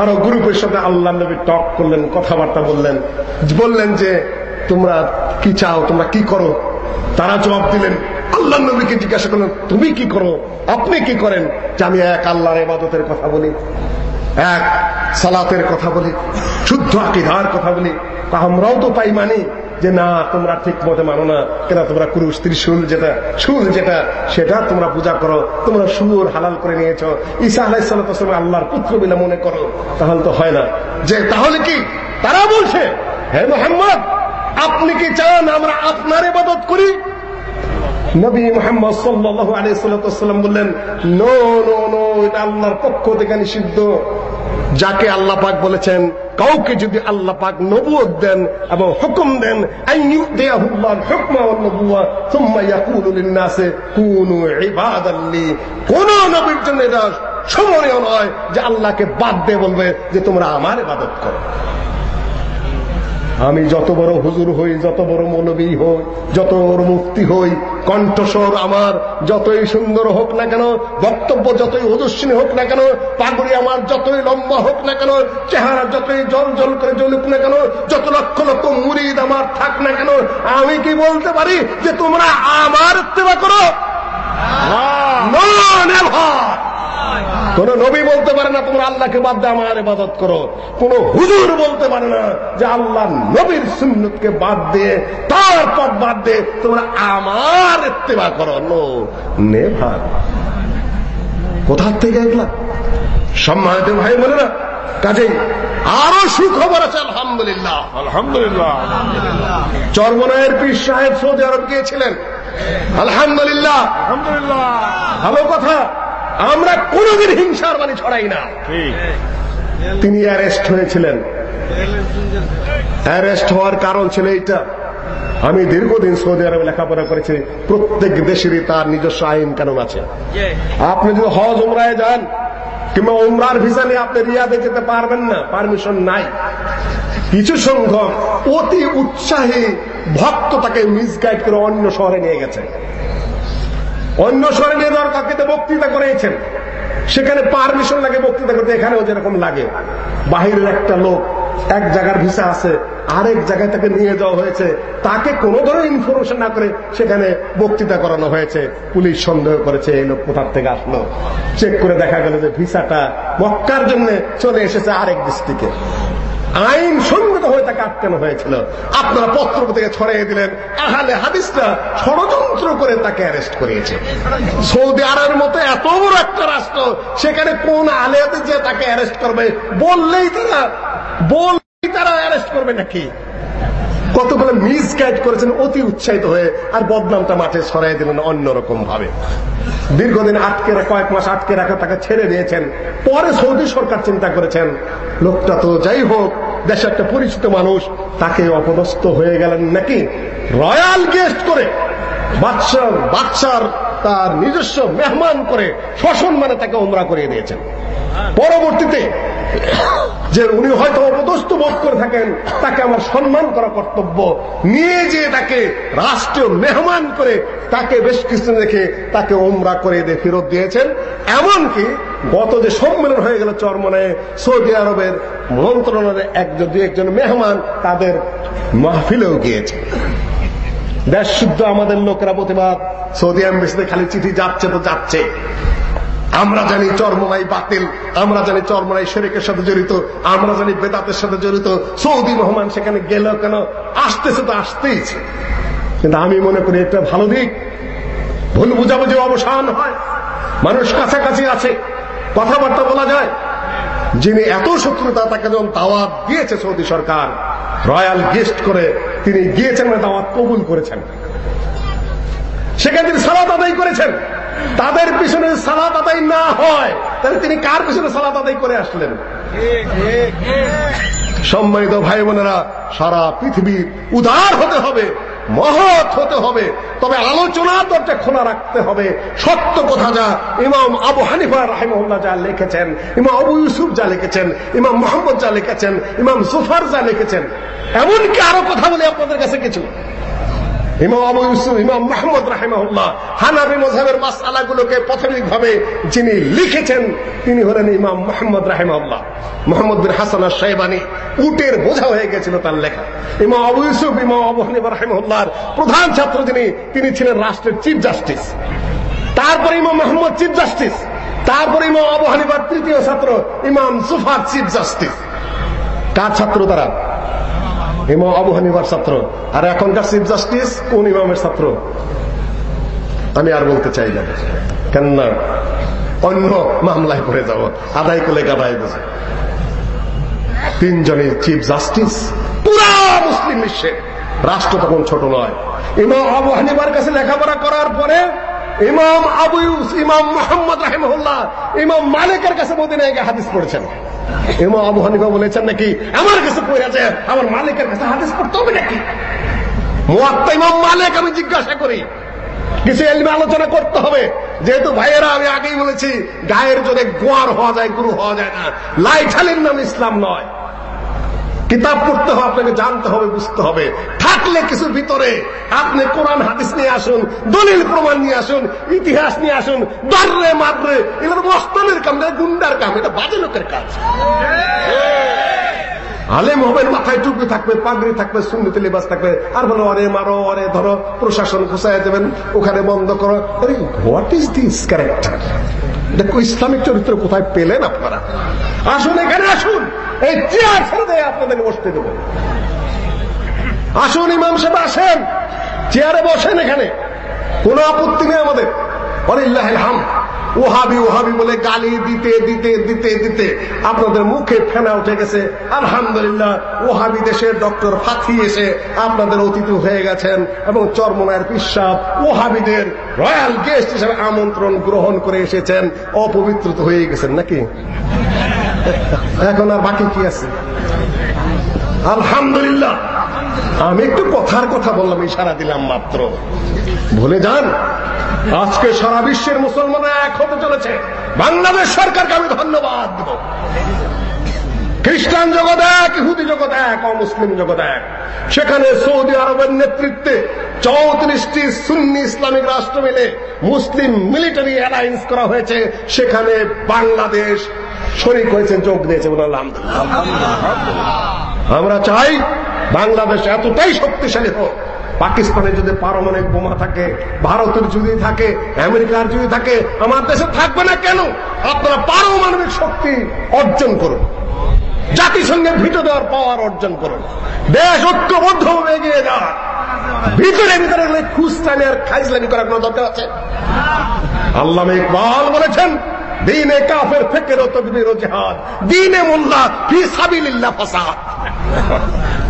আরও গ্রুপের সাথে আল্লাহ নবী টক করলেন, কথাবার্তা বললেন। বললেন যে তোমরা কি চাও, তোমরা কি করো? তারা জবাব দিলেন, আল্লাহ নবীকে জিজ্ঞাসা করলেন, তুমি কি করো? আপনি কি করেন? যে আমি এক আল্লাহর ইবাদতের কথা বলি, এক সালাতের কথা বলি, শুদ্ধ আকিদার কথা বলি। আমরাও তো তাই মানি যে না, তোমরা ঠিক মতো মানো না। কেন তোমরা কুরুশ ত্রিশুল যেটা, শুল যেটা, সেটা তোমরা পূজা করো। তোমরা সুর হালাল করে নিয়েছো। ঈসা আলাইসালাম আল্লাহর পুত্র বলে মনে করো। তাহলে তো হয় না। যে, তাহলে কি? তারা বলছে, হে মোহাম্মদ আপনি কি চান আমরা আপনার ইবাদত করি? নবী মোহাম্মদ সাল্লাল্লাহু আলাইহি সাল্লাম বললেন, নো নো নো, এটা আল্লাহর পক্ষ থেকে নিষিদ্ধ। যাকে আল্লাহ পাক বলেছেন, কাউকে যদি আল্লাহ পাক নবুয়ত দেন এবং হুকুম দেন কুনু নবীর জন্য এটা সমনীয় নয় যে আল্লাহকে বাদ দিয়ে বলবে যে তোমরা আমার ইবাদত করো। আমি যত বড় হুজুর হই যত বড় মৌলবী হই যত বড় মুক্তি হই কণ্ঠস্বর আমার যতই সুন্দর হোক না কেন বক্তব্য যতই ওজস্বিনী হোক না কেন পাগড়ি আমার যতই লম্বা হোক না কেন চেহারা যতই জল জল করে জ্বলুক না কেন যত লক্ষ লক্ষ মুরিদ আমার থাক না কেন আমি কি বলতে পারি যে তোমরা আমার সেবা করো never! কোন নবী বলতে পারে না তোমরা আল্লাহকে বাদ দিয়ে আমার ইবাদত করো। কোন হুজুর বলতে পারে না যে আল্লাহ নবীর সুন্নতকে বাদ দিয়ে তার পথ বাদ দিয়ে তোমরা আমার ইত্তেবা করো। No never. কোথার থেকে এগুলা? সম্মানিত ভাই বলে না কাজেই আরও সুখবর আছে আলহামদুলিল্লাহ। আলহামদুলিল্লাহ। চরমনায়ের পীর সাহেব সৌদি আরব গিয়েছিলেন। আলহামদুলিল্লাহ। আলহামদুলিল্লাহ। ভালো কথা। আমরা কোনদিন হিংসার বাণী ছড়াই না। তিনি অ্যারেস্ট হয়েছিলেন। অ্যারেস্ট হওয়ার কারণ ছিল এইটা। আমি দীর্ঘদিন সৌদি আরবে লেখাপড়া করেছি। প্রত্যেক দেশেরই তার নিজস্ব আইন কানুন আছে। আপনি যদি হজ উমরায় যান কিংবা উমরার ভিসা নিয়ে আপনি রিয়াদে যেতে পারবেন না পারমিশন নাই। কিছু সংখ্যক অতি উৎসাহী ভক্ত তাকে মিসগাইড করে অন্য শহরে নিয়ে গেছে। অন্য নিয়ে যাওয়ার কাকে বক্তৃতা করেছেন সেখানে পারমিশন লাগে বক্তৃতা করতে, এখানেও যেরকম লাগে। বাহিরের একটা লোক, এক জায়গার ভিসা আছে, আরেক জায়গায় তাকে নিয়ে যাওয়া হয়েছে। তাকে কোনো ধরনের ইনফরমেশন না করে সেখানে বক্তৃতা করানো হয়েছে। পুলিশ সন্দেহ করেছে, এই লোক কোথার থেকে আসলো? চেক করে দেখা গেল যে ভিসাটা মক্কার জন্য চলে এসেছে আরেক ডিস্ট্রিক্টে আইন সঙ্গত হয়ে তাকে আটকানো হয়েছিল। আপনারা পত্র থেকে ছড়িয়ে দিলেন। আহালে হাদিসটা ষড়যন্ত্র করে তাকে অ্যারেস্ট করিয়েছে। সৌদি আরবের মতো এত বড় একটা রাষ্ট্র, সেখানে কোন আলেয়াতে যে তাকে অ্যারেস্ট করবে, বললেই তারা বললেই তারা অ্যারেস্ট করবে নাকি? কতগুলো মিস গাইড করেছেন, অতি উৎসাহিত হয়ে, আর বদনামটা মাঠে সরাই দিলেন অন্যরকম ভাবে দীর্ঘদিন আটকে কয়েক মাস আটকে রাখা তাকে ছেড়ে দিয়েছেন। পরে সৌদি সরকার চিন্তা করেছেন, লোকটা তো যাই হোক, দেশে একটা পরিচিত মানুষ, তাকে অপদস্থ হয়ে গেলেন নাকি? রয়্যাল গেস্ট করে, বাদশার বাদশার তার নিজস্ব মেহমান করে শোষণ মানে তাকে ওমরা করিয়ে দিয়েছেন। পরবর্তীতে যে উনি হয়তো অপদস্থ বোধ করে থাকেন, তাকে আমার সম্মান করা কর্তব্য। নিয়ে যে তাকে রাষ্ট্রীয় মেহমান করে তাকে বেশ কিছুদিন রেখে তাকে ওমরা করে দিয়ে ফেরত দিয়েছেন। এমনকি গত যে সম্মেলন হয়ে গেল চরমনায়, সৌদি আরবের মন্ত্রণালয়ের একজন দু একজন মেহমান তাদের মাহফিলেও গিয়েছে। দেশ শুদ্ধ আমাদের লোকেরা প্রতিবাদ। সৌদি এম্বাসিতে খালি চিঠি যাচ্ছে তো যাচ্ছে। আমরা জানি চর্মনাই বাতিল, আমরা জানি চর্মনাই শেরেকের সাথে জড়িত, আমরা জানি বেদাতের সাথে জড়িত। সৌদি রহমান সেখানে গেল কেন? আসতেছে তো আসতেইছে কিন্তু আমি মনে করি এটা ভালো দিক। ভুল বুঝাবুঝি অবসান হয়। মানুষ কাছাকাছি আছে। কথাবার্তা বলা যায়। যিনি এত শত্রুতা তাকে যখন দাওয়াত দিয়েছে সৌদি সরকার, রয়্যাল গেস্ট করে তিনি গিয়েছেন মানে দাওয়াত কবুল করেছেন। সেখানে তিনি সালাত আদায় করেছেন। তাদের পিছনে সালাত আদায় না হয়, তাহলে তিনি কার পিছনে সালাত আদায় করে আসলেন? সম্মানিত ভাই বোনেরা সারা পৃথিবীর উদার হতে হবে। মহৎ হতে হবে। তবে আলোচনা দরজা খোলা রাখতে হবে। সত্য কথা যা ইমাম আবু হানিফা রাহিমুল্লাহ যা লিখেছেন, ইমাম আবু ইউসুফ যা লিখেছেন, ইমাম মোহাম্মদ যা লিখেছেন, ইমাম জুফার যা লিখেছেন, এমনকি আরও কথা বলে আপনাদের কাছে কিছু। ইমাম আবু ইউসুফ, ইমাম মাহমুদ রাহেমাহুল্লাহ হানাবি মজাবের মাসালাগুলোকে প্রাথমিকভাবে যিনি লিখেছেন, তিনি হলেন ইমাম মোহাম্মদ রাহেমাহুল্লাহ। মোহাম্মদ বিন হাসান আর সাহেবানি উটের বোঝা হয়ে গেছিল তার লেখা। ইমাম আবু ইউসুফ, ইমাম আবু হানিফা রাহেমাহুল্লাহর প্রধান ছাত্র যিনি, তিনি ছিলেন রাষ্ট্রের চিফ জাস্টিস। তারপরে ইমাম মোহাম্মদ চিফ জাস্টিস। তারপরে ইমাম আবু হানিফার তৃতীয় ছাত্র, ইমাম সুফার চিফ জাস্টিস। কার ছাত্র তারা? ইমাম আবু হানিফার ছাত্র। আর এখনকার চিফ জাস্টিস, কোন ইমামের ছাত্র? আমি আর বলতে চাই না। কেননা অন্য মামলায় পড়ে যাব, আদায় করলে গাদায় দেবে তিনজনের চিফ জাস্টিস, পুরা মুসলিম বিশ্বে রাষ্ট্র তখন ছোট নয়। ইমাম আবু হানিফার কাছে লেখাপড়া করার পরে ইমাম আবু ইউস, ইমাম মোহাম্মদ রাহিমহুল্লাহ, ইমাম মালিকের কাছে মদিনায় গিয়ে হাদিস পড়েছেন। ইমাম আবু হানিফা বলেছেন নাকি, আমার কাছে পড়ে আছে? আমার মালিকের কাছে হাদিস পড়তে হবে নাকি? মুয়াত্তা ইমাম মালিক, আমি জিজ্ঞাসা করি, কিছু এলমে আলোচনা করতে হবে। যেহেতু ভাইয়েরা, আমি আগেই বলেছি, গায়ের জোরে গোয়ার হওয়া যায়, গুরু হওয়া যায় না। লাইঠালির নাম ইসলাম নয়। কিতাব পড়তে হবে, আপনাকে জানতে হবে, বুঝতে হবে। থাকলে কিছু ভিতরে আপনি কোরআন, হাদিস নিয়ে আসুন, দলিল প্রমাণ নিয়ে আসুন, ইতিহাস নিয়ে আসুন, দর্রে মাররে, এগুলো মস্তানের কাম গুন্ডার কাম, এটা বাজে লোকের কাজ। আলেম হবেন মাথায় টুপি থাকবে, পাগড়ি থাকবে, সুন্নতি লেবাস থাকবে। আর বলো অরে মারো অরে ধরো, প্রশাসন ঘুষাই দেবেন, ওখানে বন্ধ করো। আরে হোয়াট ইজ দিস ক্যারেক্টার দেখো, ইসলামিক চরিত্র কোথায় পেলেন আপনারা? আসুন, এখানে আসুন! এই চেয়ার ছেড়ে দেয় আপনাদের বসতে দেবো। আসুন, ইমাম সাহেব, আসেন। চেয়ারে বসেন এখানে। কোনো আপত্তি নেই আমাদের। অলিল্লাহ হাম ওহাবি ওহাবি বলে গালি দিতে দিতে দিতে দিতে আপনাদের মুখে ফেনা উঠে গেছে। আলহামদুলিল্লাহ, ওহাবি দেশের ডক্টর ফাথি এসে আপনাদের অতিথি হয়ে গেছেন এবং চর্মনায়ের পিসাব ওহাবিদের রয়্যাল গেস্ট হিসেবে আমন্ত্রণ গ্রহণ করে এসেছেন। অপবিত্রত হয়ে গেছেন নাকি? এখন আর বাকি কি আছে? আলহামদুলিল্লাহ আমি একটু কথার কথা বললাম, ইশারা দিলাম মাত্র। ভুলে যান, আজকে সারা বিশ্বের মুসলমানরা এক হতে চলেছে। বাংলাদেশ সরকারকে আমি ধন্যবাদ দেব। খ্রিস্টান জগৎ এক, ইহুদি জগৎ এক অমুসলিম জগৎ এক। সেখানে সৌদি আরবের নেতৃত্বে চৌত্রিশটি সুন্নি ইসলামিক রাষ্ট্র মিলে মুসলিম মিলিটারি অ্যালায়েন্স করা হয়েছে। সেখানে বাংলাদেশ শরিক হয়েছে, যোগ দিয়েছে বলে আমরা চাই বাংলাদেশ এতটাই শক্তিশালী হোক। পাকিস্তানে যদি পারমাণবিক বোমা থাকে, ভারতের যদি থাকে, আমেরিকার যদি থাকে, আমার দেশে থাকবে না কেন? আপনারা পারমাণবিক শক্তি অর্জন করুন। জাতিসংঘে ভিটো দেওয়ার পাওয়ার অর্জন করুন। দেশ ঐক্যবদ্ধ এগিয়ে যাওয়ার ভিতরে ভিতরে খুস্তানি আর খাইজলামি করার কোন দরকার আছে? আল্লাহ ইকবাল বলেছেন দিনে কাফের ফেকের তকবির ও জেহাদ। দিনে মোল্লা ফি সাবিলিল্লাহ ফাসাদ।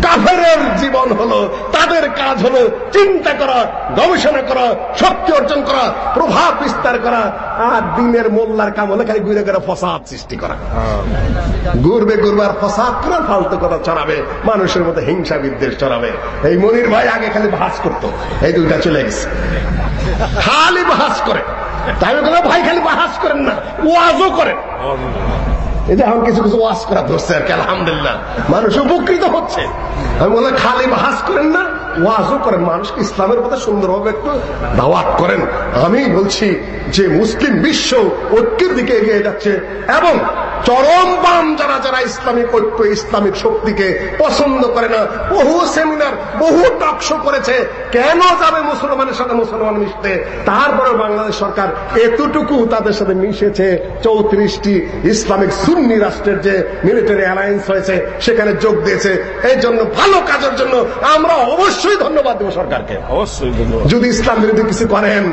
কাফেরের জীবন হলো, তাদের কাজ হলো চিন্তা করা, গবেষণা করা, শক্তি অর্জন করা, প্রভাব বিস্তার করা, আর দিনের মোল্লার কাম হলো খালি ঘুরে ঘুরে ফসাদ সৃষ্টি করা। ঘুরবে ঘুরবার ফসাদ করা ফালতু কথা ছড়াবে, মানুষের মধ্যে হিংসা বিদ্বেষ ছড়াবে। এই মনির ভাই আগে খালি বাহাস করতো, এই দুইটা চলে গেছে। খালি বাহাস করে। তাই আমি ভাই খালি বাহাস করেন না ওয়াজও করেন। যে এখন কিছু কিছু ওয়াজ করা ধরছে আর কি, আলহামদুলিল্লাহ। মানুষ উপকৃত হচ্ছে। আমি বললাম, খালি করেন না করেন। ইসলামের সুন্দরভাবে একটু দাওয়াত করেন। আমি বলছি যে মুসলিম বিশ্ব ঐক্যের দিকে এগিয়ে যাচ্ছে এবং চরম বাম যারা যারা ইসলামিক ঐক্য, ইসলামিক শক্তিকে পছন্দ করে না, বহু সেমিনার, বহু টকশো করেছে, কেন যাবে মুসলমানের সাথে মুসলমান মিশতে? তারপরে বাংলাদেশ সরকার এতটুকু তাদের সাথে মিশেছে, চৌত্রিশটি ইসলামিক সুন্নি রাষ্ট্রের যে মিলিটারি অ্যালায়েন্স হয়েছে সেখানে যোগ দিয়েছে। এই জন্য ভালো কাজের জন্য আমরা অবশ্যই ধন্যবাদ দেব সরকারকে। অবশ্যই যদি ইসলাম বিরোধী কিছু করেন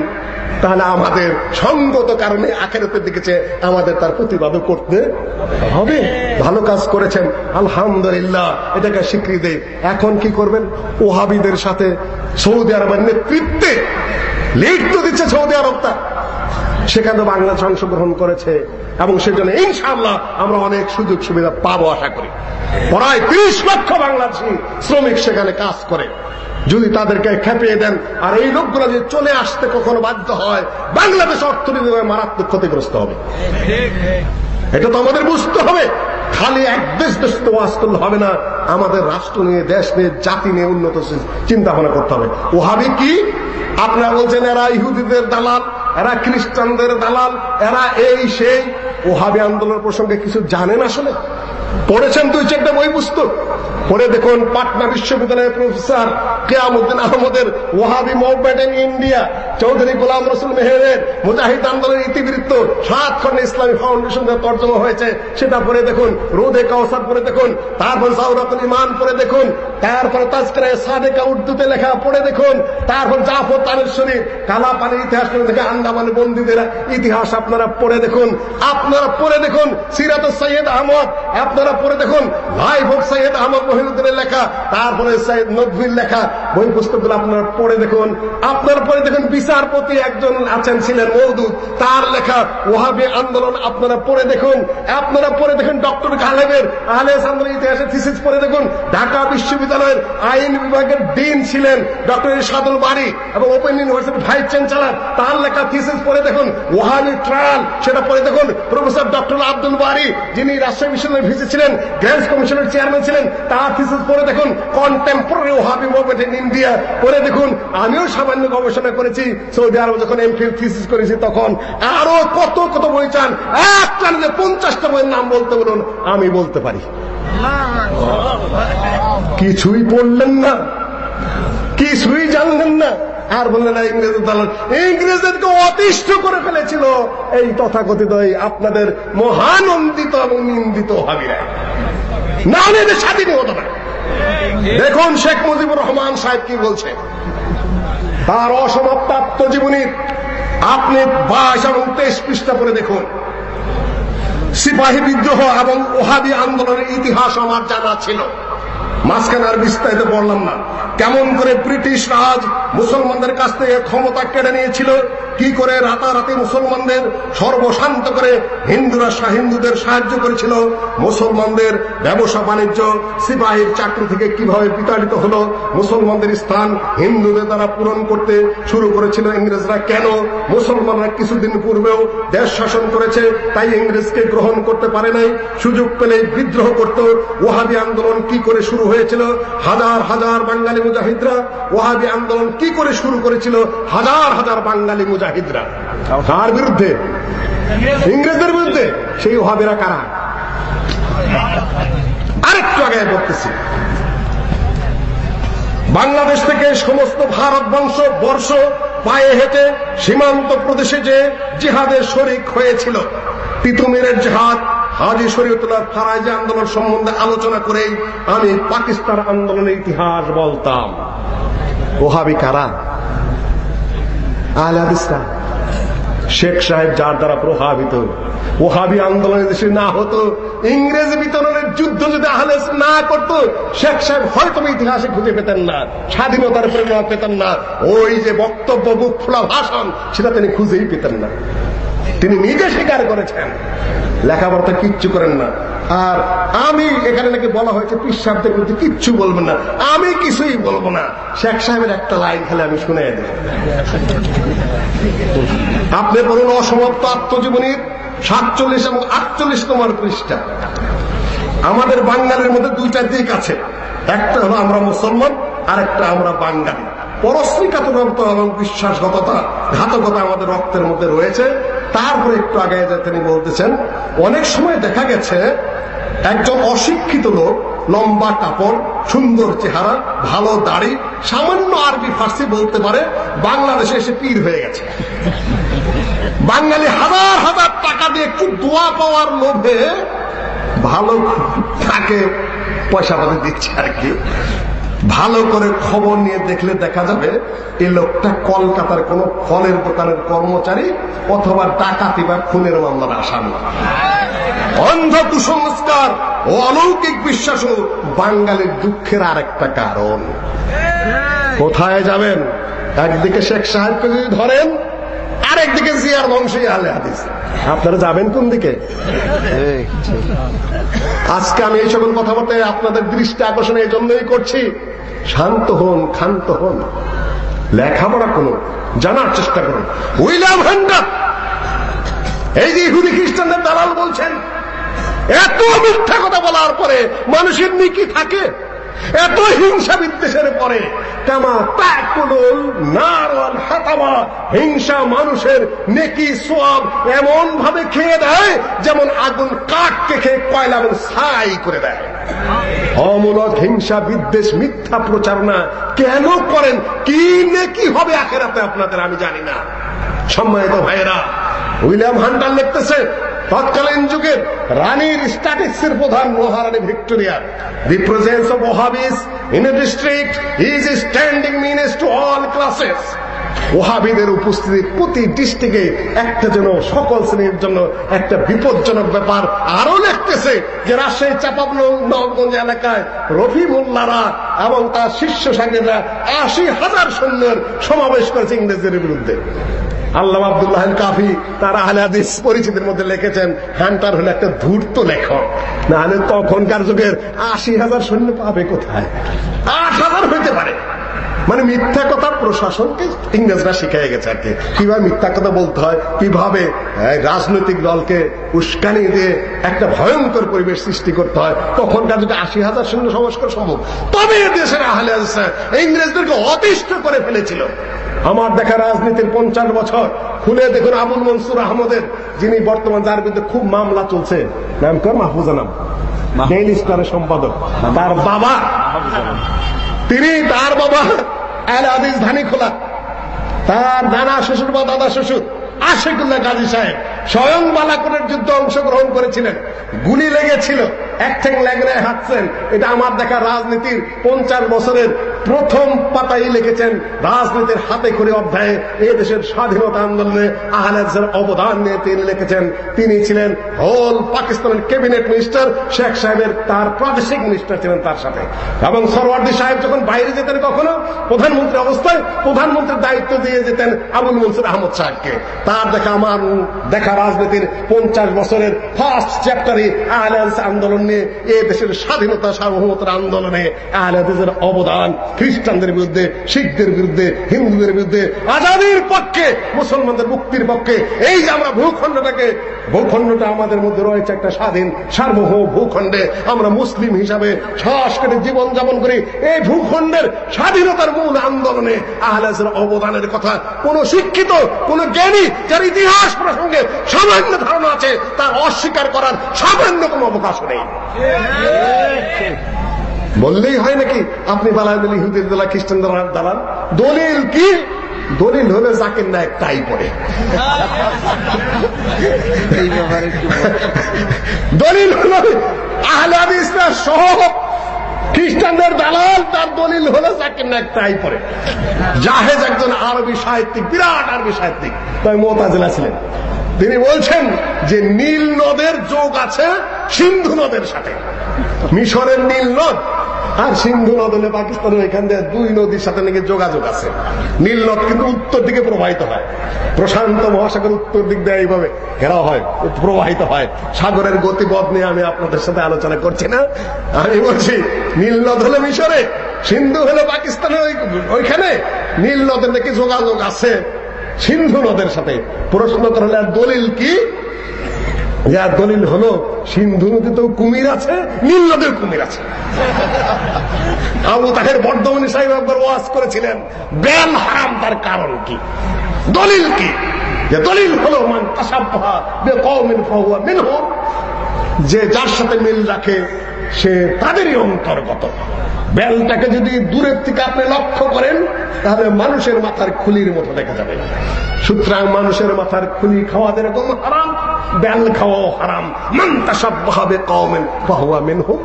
তাহলে আমাদের সঙ্গত কারণে আখেরাতের দিকে আমাদের তার প্রতিবাদও করতে হবে। ভালো কাজ করেছেন আলহামদুলিল্লাহ এটাকে স্বীকৃতি দেয় এখন কি করবেন? ওহাবিদের সাথে সৌদি আরবের নেতৃত্বে লিড তো দিচ্ছে সৌদি আরবটা সেখানে বাংলাদেশ অংশগ্রহণ করেছে, এবং সেজন্য ইনশাআল্লাহ আমরা অনেক সুযোগ সুবিধা পাবো আশা করি। প্রায় ত্রিশ লক্ষ বাংলাদেশি শ্রমিক সেখানে কাজ করে। যদি তাদেরকে খেপিয়ে দেন, আর এই লোকগুলো যদি চলে আসতে কখনো বাধ্য হয়, বাংলাদেশ অর্থনীতিভাবে মারাত্মক ক্ষতিগ্রস্ত হবে। এটা তো আমাদের বুঝতে হবে। খালি এক দেশ দেশ তো ওয়াজ করলে হবে না। আমাদের রাষ্ট্র নিয়ে, দেশ নিয়ে, জাতি নিয়ে উন্নত চিন্তা ভাবনা করতে হবে। ওহাবি কি? আপনারা বলছেন এরা ইহুদিদের দালাল। এরা খ্রিস্টানদের দালাল এরা এই সেই। ওহাবি আন্দোলন প্রসঙ্গে কিছু জানেন আসলে? পড়েছেন দুই চারটা বই পুস্তক। পড়ে দেখুন পাটনা বিশ্ববিদ্যালয়ের প্রফেসর কেয়ামুদ্দিন আহমদের Wahabi movement in India, Chowdhury Golam Rasul মেহেরের মুজাহিদ আন্দোলনের ইতিবৃত্ত, সাত খন্ডে ইসলামী ফাউন্ডেশন তর্জমা হয়েছে, সেটা পড়ে দেখুন, রোদে কাউসার পড়ে দেখুন, তারপর সাউরাতুল ইমান পড়ে দেখুন, তারপরে তাজকরায় সাদেকা উর্দুতে লেখা পড়ে দেখুন, তারপর জাফর তানের শরীফ কালা পানির ইতিহাস পড়ে দেখে আন্দামান বন্দীদের ইতিহাস আপনারা পড়ে দেখুন, আপনারা পড়ে দেখুন সিরাত সৈয়দ আহমদ, আপনার আপনারা পড়ে দেখুন লাইফ অফ সৈয়দ আহমদ মহিনুদ্দিনের লেখা, তারপরে সৈয়দ নদভির লেখা, বই পুস্তকগুলো আপনারা পড়ে দেখুন। আপনারা পড়ে দেখুন, বিচারপতি একজন আছেন, ছিলেন মৌদুদ। তার লেখা ওহাবি আন্দোলন, আপনারা পড়ে দেখুন। আপনারা পড়ে দেখুন, ডক্টর গালেবের আহলে আন্দোলন ইতিহাসের থিসিস পড়ে দেখুন। ঢাকা বিশ্ববিদ্যালয়ের আইন বিভাগের ডিন ছিলেন ডক্টর ইরশাদুল বাড়ি এবং ওপেন ইউনিভার্সিটির ভাইস চ্যান্সেলর। তার লেখা থিসিস পড়ে দেখুন ওহাবি ট্রায়াল, সেটা পড়ে দেখুন। প্রফেসর ডক্টর আব্দুল বাড়ি যিনি রাজশাহী বিশ্ববিদ্যালয়ের ভিসি ছিলেন গ্র্যান্ডস কমিশনের চেয়ারম্যান ছিলেন, তার থিসিস পড়ে দেখুন contemporary Wahabi movement in India পড়ে দেখুন, আমিও সামান্য গবেষণা করেছি, সৌদি আরব যখন এমফিল থিসিস করেছি তখন, আরও কত কত বই চান, এক পঞ্চাশটা বইয়ের নাম বলতে বলুন, আমি বলতে পারি। কিছুই পড়লেন না, কিছুই জানলেন না আর বললেন না ইংরেজের দালাল ইংরেজদেরকে অতিষ্ঠ করে ফেলেছিল এই তথাকথিত এই আপনাদের মহানন্দিত এবং নিন্দিত হাবিরা। না এদের স্বাধীনই হতো না। দেখুন শেখ মুজিবুর রহমান সাহেব কি বলছে। তার অসমাপ্ত আত্মজীবনীর আপনি বাইশ এবং তেইশ পৃষ্ঠা পরে দেখুন। সিপাহী বিদ্রোহ এবং ওহাবি আন্দোলনের ইতিহাস আমার জানা ছিল। মাঝখানে আর বিস্তারিত বললাম না। কেমন করে ব্রিটিশ রাজ মুসলমানদের কাছ থেকে ক্ষমতা কেড়ে নিয়েছিল? কি করে রাতারাতি মুসলমানদের সর্বশান্ত করে হিন্দুরা হিন্দুদের সাহায্য করেছিল? মুসলমানদের ব্যবসা বাণিজ্য, সিপাহীর চাকরি থেকে কীভাবে বিতাড়িত হলো? মুসলমানদের স্থান হিন্দুদের দ্বারা পূরণ করতে শুরু করেছিল ইংরেজরা। কেন? মুসলমানরা কিছুদিন পূর্বেও দেশ শাসন করেছে, তাই ইংরেজকে গ্রহণ করতে পারে নাই। সুযোগ পেলে বিদ্রোহ করত। ওহাবি আন্দোলন কি করে শুরু হয়েছিল? হাজার হাজার বাঙালি মুজাহিদরা ওহাবি আন্দোলন কি করে শুরু করেছিল? হাজার হাজার বাঙালি মুজাহিদরা। কার বিরুদ্ধে? ইংরেজদের বিরুদ্ধে? সেই ওহাবিরা কারা? আরেকটু আগে বলতেছি। বাংলাদেশ থেকে সমস্ত ভারত বংশ বর্ষ পায়ে হেঁটে সীমান্ত প্রদেশে যে জিহাদের শরিক হয়েছিল তিতুমিরের জেহাদ, হাজি শরীয়তুল্লাহ ফারাইজি আন্দোলন সম্বন্ধে আলোচনা করেই আমি পাকিস্তান আন্দোলনের ইতিহাস বলতাম। ওহাবি কারা? আল শেখ সাহেব যার দ্বারা প্রভাবিত, ওহাবি আন্দোলনের দেশে না হতো, ইংরেজ বিতরণের যুদ্ধ যদি আহলেস না করত, শেখ সাহেব হয়তো ইতিহাসে খুঁজে পেতেন না, স্বাধীনতার প্রেরণা পেতেন না। ওই যে বক্তব্য বুক খোলা ভাষণ, সেটা তিনি খুঁজেই পেতেন না। তিনি নিজে স্বীকার করেছেন। লেখাপড়া কিচ্ছু করেন না। আর আমি এখানে নাকি বলা হয়েছে পিসাবদের প্রতি কিচ্ছু বলবেন না। আমি কিছুই বলব না। শেখ সাহেবের একটা লাইন খালি আমি শুনে দেব। আপনি বলুন, অসমাপ্ত আত্মজীবনীর সাতচল্লিশ এবং আটচল্লিশ নম্বর পৃষ্ঠা। আমাদের বাঙালির মধ্যে দুইটা দিক আছে। একটা হলো আমরা মুসলমান আর একটা আমরা বাঙালি। পরশ্রীকাতরতা এবং বিশ্বাসগততা, ঘাতকতা আমাদের রক্তের মধ্যে রয়েছে। তারপরে একটু আগে তিনি বলতেছেন, অনেক সময় দেখা গেছে, একজন অশিক্ষিত লোক, লম্বা কাপড় সুন্দর চেহারা, ভালো দাড়ি, সামান্য আরবি ফার্সি বলতে পারে, বাংলাদেশে এসে পীর হয়ে গেছে। বাঙালি হাজার হাজার টাকা দিয়ে একটু দোয়া পাওয়ার লোভে ভালো তাকে পয়সা পাতি দিচ্ছে আর কি। ভালো করে খবর নিয়ে দেখলে দেখা যাবে এই লোকটা কলকাতার কোন ফলের দোকানের কর্মচারী অথবা ডাকাতি বা খুনের মামলার আসামি। অন্ধ কুসংস্কার ও অলৌকিক বিশ্বাসও বাঙালির দুঃখের আরেকটা কারণ। কোথায় যাবেন? একদিকে শেখ সাহেবকে যদি ধরেন আরেকদিকে জিয়ার বংশী আলে হাদিস। আপনারা যাবেন কোন দিকে? আজকে আমি এই সকল কথাবার্তা আপনাদের দৃষ্টি আকর্ষণ এই জন্যই করছি, শান্ত হন, ক্ষান্ত হন, লেখাপড়া করুন, জানার চেষ্টা করুন। উইলিয়াম হ্যান্ডার এই যে ইহুদি খ্রিস্টানদের দালাল বলছেন, এত মিথ্যা কথা বলার পরে মানুষের নিকি থাকে? এত হিংসা বিদ্বেষের পরে কামা তাকুলুল নারওয়াল, হাতামা, হিংসা মানুষের নেকি সোয়াব এমন ভাবে খেয়ে দেয় যেমন আগুন কাঠকে খেয়ে কয়লা ছাই করে দেয়। অমূলক হিংসা, বিদ্বেষ, মিথ্যা প্রচারণা কেন করেন? কি নেকি হবে আখেরাতে আপনাদের আমি জানি না। সম্মানিত ভাইয়েরা, উইলিয়াম হান্টার লিখতেছে তৎকালীন যুগের রানীর স্ট্যাটিক্সের প্রধান মহারানী Victoria. The presence of Wahabis in a district is standing menace to all classes ওহাবিদের উপস্থিতি প্রতি ডিস্ট্রিক্টে একটা যেন সকল শ্রেণির জন্য একটা বিপজ্জনক ব্যাপার আরও লিখতেছে যে রাজশাহী চাপাবগঞ্জ এলাকায় রফি মোল্লারা এবং তার শীর্ষ সাংগীরা আশি হাজার সৈন্যের সমাবেশ করেছে ইংরেজদের বিরুদ্ধে। আল্লাহ আব্দুল্লাহ কাফি তার আহলে হাদিস পরিচিতির মধ্যে লিখেছেন, হান্টার হলো একটা ধূর্ত লেখক। না হলে তখনকার যুগের আশি হাজার সৈন্য পাবে কোথায়? আট হাজার হইতে পারে। মানে মিথ্যা কথা প্রশাসনকে ইংরেজরা শিখিয়ে গেছে আর কি। কীভাবে মিথ্যা কথা বলতে হয় কীভাবে রাজনৈতিক দলকে উস্কানি দিয়ে একটা ভয়ঙ্কর পরিবেশ সৃষ্টি করতে হয় তখনকার যদি আশি হাজার সৈন্য সমাবেশ করা সম্ভব। তবে দেশের আহলে ইংরেজদেরকে অতিষ্ঠ করে ফেলেছিল। আমার দেখা রাজনীতির পঞ্চাশ বছর খুলে দেখুন আবুল মনসুর আহমদের যিনি বর্তমান যার বিরুদ্ধে খুব মামলা চলছে। নাম কর মাহফুজা নাম ডেইলি স্টারের সম্পাদক। তার বাবা। তিনি তার বাবা আল আদিস ধানি খোলা। তার নানা শ্বশুর বা দাদা শ্বশুর আশেকুল্লাহ গাজী সাহেব। স্বয়ং বালাকোটের যুদ্ধে অংশগ্রহণ করেছিলেন। গুলি লেগেছিল। এক ঠ্যাং লেগরে হাঁটছেন। এটা আমার দেখা রাজনীতির পঞ্চাশ বছরের প্রথম পাতাই লিখেছেন রাজনীতির হাতে করে অধ্যায়ে এই দেশের স্বাধীনতা আন্দোলনে আহলেদের অবদান নিয়ে তিনি লিখেছেন। তিনি ছিলেন হোল পাকিস্তানের ক্যাবিনেট মিনিস্টার, শেখ সাহেবের তার প্রাদেশিক মিনিস্টার ছিলেন তার সাথে। এবং সরওয়ার্দি সাহেব যখন বাইরে যেতেন কখনো, প্রধানমন্ত্রী অবস্থায় প্রধানমন্ত্রীর দায়িত্ব দিয়ে যেতেন আবুল মনসুর আহমদ সাহেবকে। তার দেখা আমার দেখা রাজনীতির পঞ্চাশ বছরের ফার্স্ট চ্যাপ্টারে আহলাদ আন্দোলন নিয়ে, এ দেশের স্বাধীনতা সার্বভৌমতার আন্দোলনে আহলাদের অবদান, খ্রিস্টানদের বিরুদ্ধে, শিখদের বিরুদ্ধে, হিন্দুদের বিরুদ্ধে, আজাদির পক্ষে, মুসলমানদের মুক্তির পক্ষে, এই যে আমরা ভূখণ্ডটাকে, ভূখণ্ডটা আমাদের মধ্যে রয়েছে একটা স্বাধীন, সার্বভৌম ভূখণ্ডে। আমরা মুসলিম হিসাবে শ্বাস করে জীবন যাপন করি। এই ভূখণ্ডের স্বাধীনতার মূল আন্দোলনে আহলাসের অবদানের কথা কোন শিক্ষিত, কোন জ্ঞানী, যার ইতিহাস প্রসঙ্গে সামান্য ধারণা আছে, তার অস্বীকার করার সামান্য কোনো অবকাশ নেই। বললেই হয় নাকি, আপনি বালায় দিলে ইহুদের দালাল, খ্রিস্টান দালাল দালাল? দলিল কি? দলিল হলে জাকির নায়ক তাই পড়ে। দলিল হলো আহলে হাদিসরা সহ খ্রিস্টানদের দালাল, তার দলিল হলো জাকির নায়ক তাই পড়ে। জাহেজ একজন আরবি সাহিত্যিক, বিরাট আরবি সাহিত্যিক। তাই মোতাজিলা ছিলেন। তিনি বলছেন যে নীল নদের যোগ আছে সিন্ধু নদের সাথে। মিশরের নীল নদ আর সিন্ধু নদ হলে পাকিস্তানের এখান দিয়ে দুই নদীর সাথে নাকি যোগাযোগ আছে। নীল নদ কিন্তু উত্তর দিকে প্রবাহিত হয়। প্রশান্ত মহাসাগর উত্তর দিক দিয়ে এইভাবে ঘেরাও হয়, প্রবাহিত হয়। সাগরের গতিপথ নিয়ে আমি আপনাদের সাথে আলোচনা করছি না। আমি বলছি, নীল নদ হলে মিশরে, সিন্ধু হলে পাকিস্তানের ওই- ওইখানে নীল নদের নাকি যোগাযোগ আছে। সিন্ধু নদের সাথে। প্রশ্ন করলে, আর দলিল কি? যার দলিল হলো, সিন্ধু নদীতেও কুমির আছে, নীল নদের কুমির আছে। আবু তাহের বর্ধমানী সাহেব একবার ওয়াজ করেছিলেন বেল হারাম, তার কারণ কি? দলিল কি? যে, দলিল হলো, মান তাসাব্বাহা বিকওমিন ফাহুয়া মিনহুম যে, যার সাথে মিল রাখে সে তাদেরই অন্তর্গত। বেলটাকে যদি দূরের থেকে আপনি লক্ষ্য করেন, তাহলে মানুষের মাথার খুলির মতো দেখা যাবে। সুতরাং মানুষের মাথার খুলি খাওয়া যেরকম হারাম, বেল খাওয়াও হারাম। মান তাসাব্বাহাবে কওমেন ফাহুয়া মিনহুম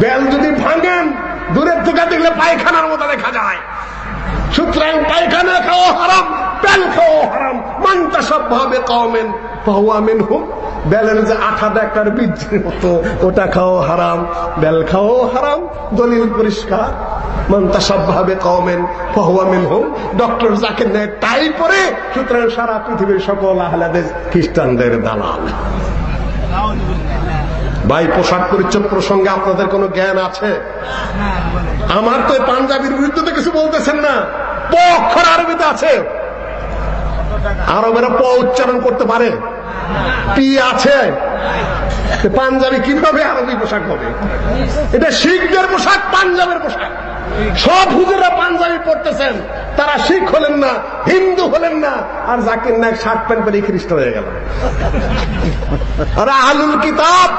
বেল যদি ভাঙেন, দূরের থেকে দেখলে পায়খানার মতো দেখা যায়। সুতরাং পায়খানা খাওয়া হারাম, বেল খাওয়া হারাম। মানটা সব ভাবে কমেন পাহুয়া মিনহুম বেলের যে আঠাটা একটার বীজের মতো, ওটা খাও হারাম, বেল খাও হারাম, দলিল পরিষ্কার। ডক্টর তাই পরে, সুতরাং সারা পৃথিবীর সকল খ্রিস্টানদের পোশাক পরিচ্ছদ প্রসঙ্গে আপনাদের কোনো জ্ঞান আছে? আমার তো পাঞ্জাবির বিরুদ্ধে তো কিছু বলতেছেন না। প আরবিতে আছে। আরবেরা প উচ্চারণ করতে পারে। পি আছে। পাঞ্জাবি কীভাবে আরবি পোশাক হবে এটা শিখদের পোশাক, পাঞ্জাবের পোশাক। সব হুজুরা পাঞ্জাবি পড়তেছেন তারা শিখ হলেন না, হিন্দু হলেন না, আর জাকির নায়ক শার্ট প্যান্ট পরে খ্রিস্টান হয়ে গেল। আর আলুল কিতাব,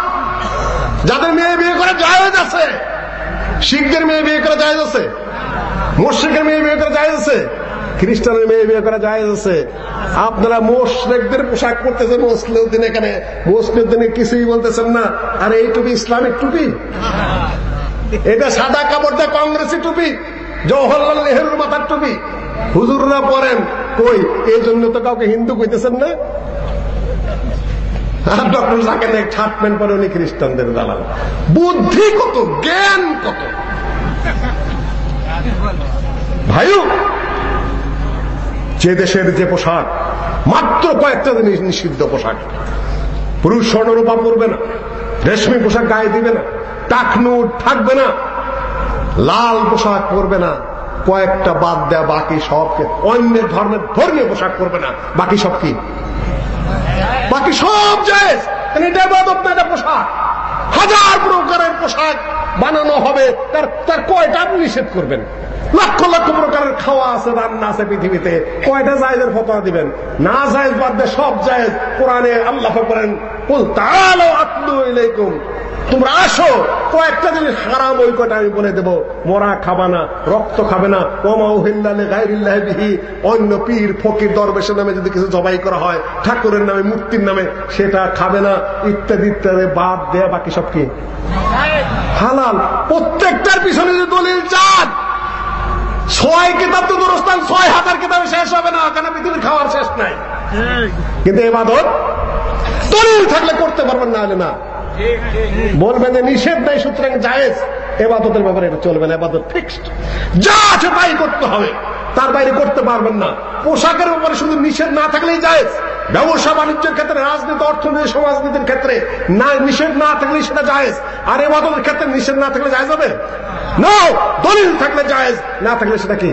যাদের মেয়ে বিয়ে করে জায়েজ আছে, শিখদের মেয়ে বিয়ে করে জায়েজ আছে মোর্শেকের মেয়ে বিয়ে করা জায়েজ আছে খ্রিস্টানের মেয়ে বিয়ে করা যায় আছে। আপনারা মোশরেকদের পোশাক পরতেছেন মুসলিউদ্দিন এখানে। মুসলিউদ্দিনে কিছুই বলতেছেন না। আর এই টুপি ইসলামিক টুপি। এটা সাদা কাপড় দেয় কংগ্রেসি টুপি। জওহরলাল নেহরুর মাথার টুপি। হুজুররা পড়েন কই? এই জন্য তো কাউকে হিন্দু কইতেছেন না? আর ডক্টর প্যান্ট পরে উনি খ্রিস্টানদের দালাল। বুদ্ধি কত? জ্ঞান কত? ভাইও যে দেশের যে পোশাক, মাত্র কয়েকটা জিনিস নিষিদ্ধ পোশাক। পুরুষ স্বর্ণরূপা পরবে না, রেশমি পোশাক গায়ে দিবে না টাকনু থাকবে না, লাল পোশাক পরবে না, কয়েকটা বাদ দেয়া বাকি সবকে অন্যের ধর্মের ধর্মীয় পোশাক পরবে না, বাকি সব কি? বাকি সব জায়েজ কারণ এটা ইবাদত না, এটা পোশাক। হাজার প্রকারের পোশাক বানানো হবে, তার তার কয়টা আপনি নিষেধ করবেন? লক্ষ লক্ষ প্রকারের খাওয়া আছে, রান্না আছে পৃথিবীতে। কয়টা জায়েজের ফতোয়া দিবেন? না জায়েজ বাদ দিয়ে সব জায়েজ কোরআনে আল্লাহ করেন তোমরা আসো, কয়েকটা জিনিস হারাম, ওই কটা আমি বলে দেবো। মরা খাবা না, রক্ত খাবে না। ওমা অন্য পীর, ফকির, দরবেশের নামে যদি কিছু জবাই করা হয়, ঠাকুরের নামে, মূর্তির নামে, সেটা খাবে না। ইত্যাদি ইত্যাদি, বাদ দেয়া বাকি সব কি? হালাল। প্রত্যেকটার পিছনে যে দলিল চান ছয় কিতাব তো দূরস্থান, ছয় হাজার কিতাবে শেষ হবে না, কেন পৃথিবীর খাওয়ার শেষ নাই? কিন্তু এ মাদক দলিল থাকলে করতে পারবেন না হলে না বলবেন যে নিষেধ নাই, সুতরাং জায়েজ। এবাদতের ব্যাপারে এটা চলবে না এবাদত ফিক্সড যা আছে তাই করতে হবে, তার বাইরে করতে পারবেন না। পোশাকের ব্যাপারে শুধু নিষেধ না থাকলেই জায়েজ। ব্যবসা বাণিজ্যের ক্ষেত্রে, রাজনীতি, অর্থনীতি, সমাজনীতির ক্ষেত্রে না, নিষেধ না থাকলেই সেটা জায়েজ। আর এবাদতের ক্ষেত্রে নিষেধ না থাকলে জায়েজ হবে? না দলিল থাকলে জায়েজ, না থাকলে সেটা কি?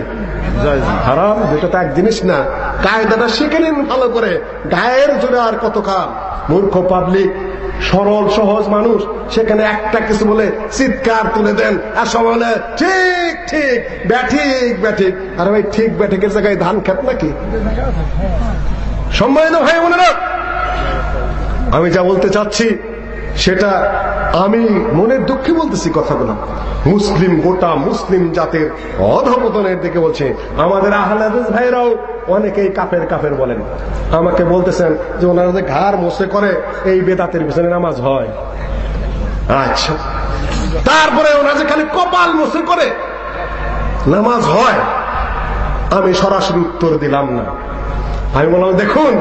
হারাম যেটা তো এক জিনিস না। কায়দাটা শিখে নিন ভালো করে। গায়ের জোরে আর কত কাল মূর্খ, পাবলিক, সরল, সহজ মানুষ, সেখানে একটা কিছু বলে চিৎকার তুলে দেন। আর সবাই বলে, ঠিক ঠিক, ব্যাঠিক ব্যাঠিক। আর ভাই, ঠিক ব্যাঠিকের জায়গায় ধান খেত নাকি? সম্মানিত ভাই বোনেরা, আমি যা বলতে চাচ্ছি, সেটা আমি মনের দুঃখে বলতেছি কথাগুলো। মুসলিম গোটা মুসলিম জাতের অধপতনের দিকে বলছে, আমাদের আহলাদিস ভাইরাও অনেকেই কাফের কাফের বলেন। আমাকে বলতেছেন যে ওনারা যে ঘাড় মোসে করে, এই বেদাতের পিছনে নামাজ হয়। আচ্ছা। তারপরে ওনারা যে খালি কপাল মোসে করে, নামাজ হয়। আমি সরাসরি উত্তর দিলাম না। আমি বললাম দেখুন,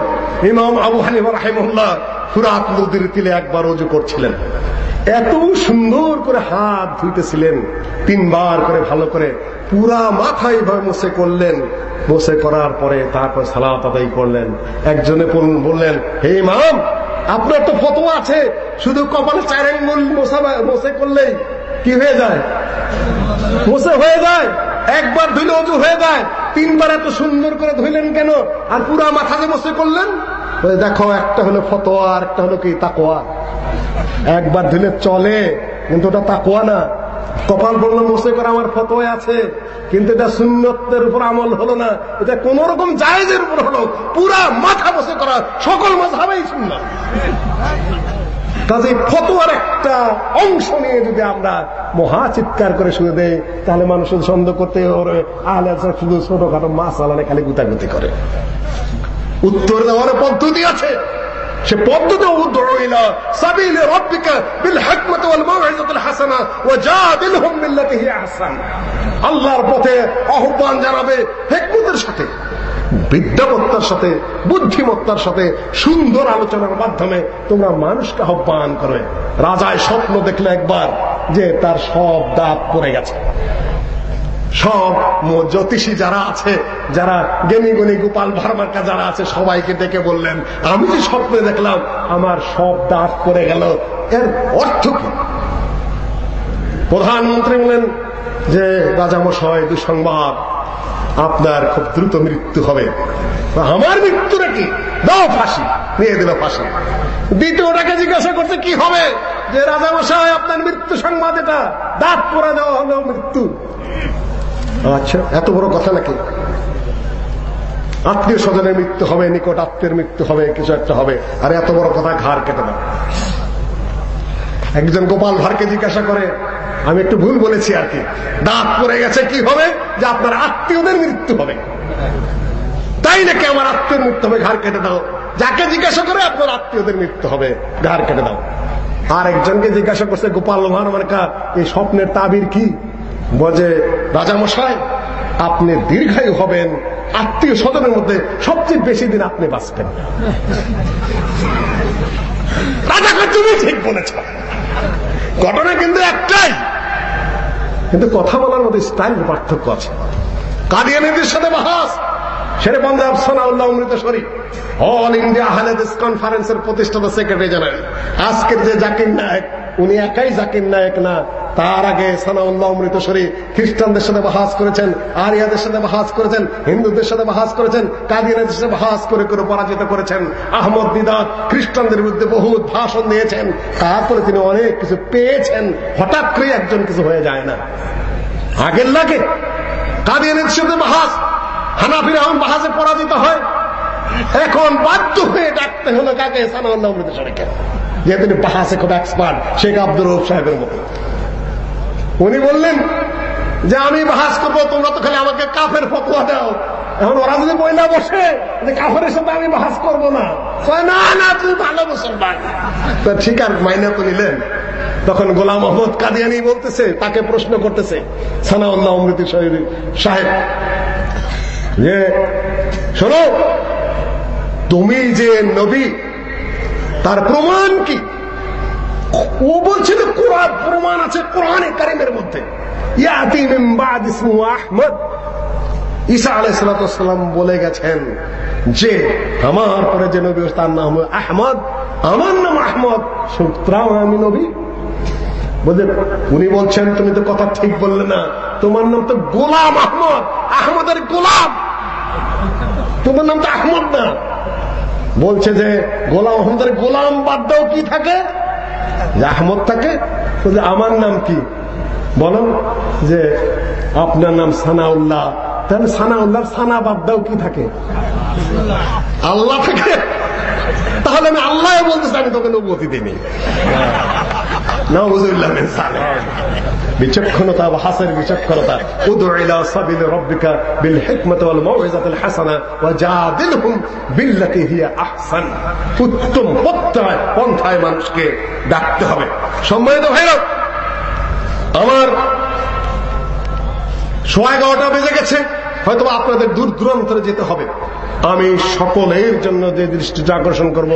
ইমাম আবু হানিফা রাহিমুল্লাহ ফুরাত নদীর তিলে একবার অজু করছিলেন। এত সুন্দর করে হাত ধুইতেছিলেন, তিনবার করে ভালো করে পুরা মাথায় ভাবে মুছে করলেন। মুছে করার পরে তারপর সালাত আদায় করলেন। একজনে বললেন, হে ইমাম, আপনার তো ফতোয়া আছে, শুধু কপালে চার আঙ্গুল করলেই কি হয়ে যায়? মোছে হয়ে যায়। একবার ধুলে অজু হয়ে যায়, তিনবার এত সুন্দর করে ধুইলেন কেন? আর পুরা মাথা যে বসে করলেন? দেখো, একটা হলো ফতোয়া, আর একটা হলো কি তাকোয়া একবার ধুলে চলে, কিন্তু ওটা তাকোয়া না। কপাল বলল, মোসে করে আমার ফতোয় আছে, কিন্তু এটা শূন্যত্বের উপর আমল হলো না। এটা কোন রকম জায়েজের উপর হলো। পুরা মাথা বসে করা, সকল মাঝাবেই শূন্য কাজে ফতোয়ার একটা অংশ নিয়ে যদি আমরা মহা চিৎকার করে শুনে দেয় তাহলে মানুষ সন্দেহ করতে আহলে শুধু ছোটখাটো মাছ আলানে খালি গুতাগুতি করে। উত্তর দেওয়ার পদ্ধতি আছে। সে পদ্ধতি আল্লাহর পথে আহ্বান জানাবে হিকমতের সাথে। বিদ্যামত্তার সাথে, বুদ্ধিমত্তার সাথে সুন্দর আলোচনার মাধ্যমে তোমরা মানুষকে আহ্বান করবে রাজায় স্বপ্ন দেখলে একবার যে তার সব দাঁত পড়ে গেছে। সব জ্যোতিষী যারা আছে, যারা জ্ঞানী গণী গোপাল ভার্মার্কা যারা আছে, সবাইকে ডেকে বললেন, আমি যে স্বপ্নে দেখলাম, আমার সব দাঁত পড়ে গেল। এর অর্থ কি? প্রধানমন্ত্রী বলেন যে রাজামশাই দুঃসংবাদ আপনার খুব দ্রুত মৃত্যু হবে। আমার মৃত্যু নাকি দাও ফাঁসি। নিয়ে দিল ফাঁসি। দ্বিতীয়টাকে জিজ্ঞাসা করতে কি হবে? যে রাজামশাই, আপনার মৃত্যু সংবাদ এটা। দাঁত পরে দেওয়া হলো মৃত্যু। আচ্ছা এত বড় কথা নাকি? আত্মীয় স্বজনের মৃত্যু হবে, নিকট আত্মীয়ের মৃত্যু হবে, কিছু একটা হবে। আর, এত বড় কথা, ঘাড় কেটে দাও। একজন গোপাল ভারকে জিজ্ঞাসা করে আমি একটু ভুল বলেছি আর কি। দাঁত পড়ে গেছে, কি হবে? যে আপনার আত্মীয়দের মৃত্যু হবে। তাই নাকি আমার আত্মীয় মৃত্যু হবে? ঘাড় কেটে দাও। যাকে জিজ্ঞাসা করে আপনার আত্মীয়দের মৃত্যু হবে। ঘাড় কেটে দাও। আর একজনকে জিজ্ঞাসা করছে, গোপাল ভার মার্কা, এই স্বপ্নের তাবির কি? বলে রাজামশাই, আপনি দীর্ঘায়ু হবেন। আত্মীয় স্বজনের মধ্যে সবচেয়ে বেশি দিন আপনি বাঁচবেন রাজাকে তুমি ঠিক বলেছ। ঘটনা কিন্তু একটাই। কিন্তু কথা বলার মধ্যে স্টাইল পার্থক্য আছে। কাদিয়ানিদের সাথে বাহাস। সেরে পঞ্জাব সোনাউল্লাহ শরীফ। অল ইন্ডিয়া হালেদিস কনফারেন্সের প্রতিষ্ঠাতা সেক্রেটারি জেনারেল আজকের যে জাকির নায়ক, উনি একাই জাকির নায়ক না তার আগে সানাউল্লাহ অমৃতসরী খ্রিস্টানদের সাথে বাহাস করেছেন, আরিয়াদের সাথে বাহাস করেছেন, হিন্দুদের সাথে বাহাস করেছেন, কাদিয়ানদের সাথে বাহাস করে করে পরাজিত করেছেন। আহমদ দিদাত খ্রিস্টানদের বিরুদ্ধে বহুত ভাষণ দিয়েছেন। তারপরে তিনি অনেক কিছু পেয়েছেন। হঠাৎ করে একজন কিছু হয়ে যায় না। আগের লাগে কাদিয়ানের সাথে বাহাস হানাফির এখন বাহাসে পরাজিত হয়। এখন বাধ্য হয়ে ডাকতে হলো কাকে? সানাউল্লাহ অমৃতসরীকে যে তিনি বাহাসে খুব এক্সপার্ট শেখ আব্দুর রৌফ সাহেবের মতো। উনি বললেন যে আমি বাহাস করব, তোমরা তো খালি আমাকে কাফের ফতোয়া দাও। এখন ওরা যদি বইলা বসে, যে কাফের সাথে আমি বাহাস করব না। তুমি ঠিক আর মাইনা তো নিলেন। তখন গোলাম মোহাম্মদ কাদিয়ানি বলতেছে, তাকে প্রশ্ন করতেছে, সানাউল্লাহ অমৃত সাহেব, যে, শোনো, তুমি যে নবী, তার প্রমাণ কি? ও বলছিল, কোরআন প্রমাণ আছে কোরআনে কারিমের মধ্যে। ইয়াতি মিন বাদ ইসমু আহমদ। ঈসা আলাইহিসসালাম বলে গেছেন যে, আমার পরে যে নবী তার নাম আহমদ। আমার নাম আহমদ। সুতরাং আমি নবী। বলছে উনি বলছেন, তুমি তো কথা ঠিক বললে না। তোমার নাম তো গোলাম আহমদ। আহমদের গোলাম। তোমার নাম তো আহমদ না। বলছে যে, গোলাম আহমদের গোলাম বাদ দাও, কি থাকে? যে আহমদ থাকে আমার নাম কি? বলো যে আপনার নাম সানাউল্লাহ। তাহলে সানাউল্লাহ সানা বাদ দাও কি থাকে? আল্লাহ থাকে। তাহলে আমি আল্লাহ বলতেছি, আমি তোকে নবতি দিইনি। নাউজুবিল্লাহ মিন বিচক্ষণতা বিচক্ষণতা। উদু ইলা সাবিল রাব্বিকা বিল হিকমাতি ওয়াল মাউইজাতিল হাসানা ওয়া জাদিলহুম বিল্লাতি হিয়া আহসান। উত্তম পন্থায় মানুষকে ডাকতে হবে। সম্মানিত ভাইরা, আমার সোয়া এগারোটা বেজে গেছে। হয়তো আপনাদের দূর দূরান্তরে যেতে হবে। আমি সকলের জন্য যে দৃষ্টিটা আকর্ষণ করব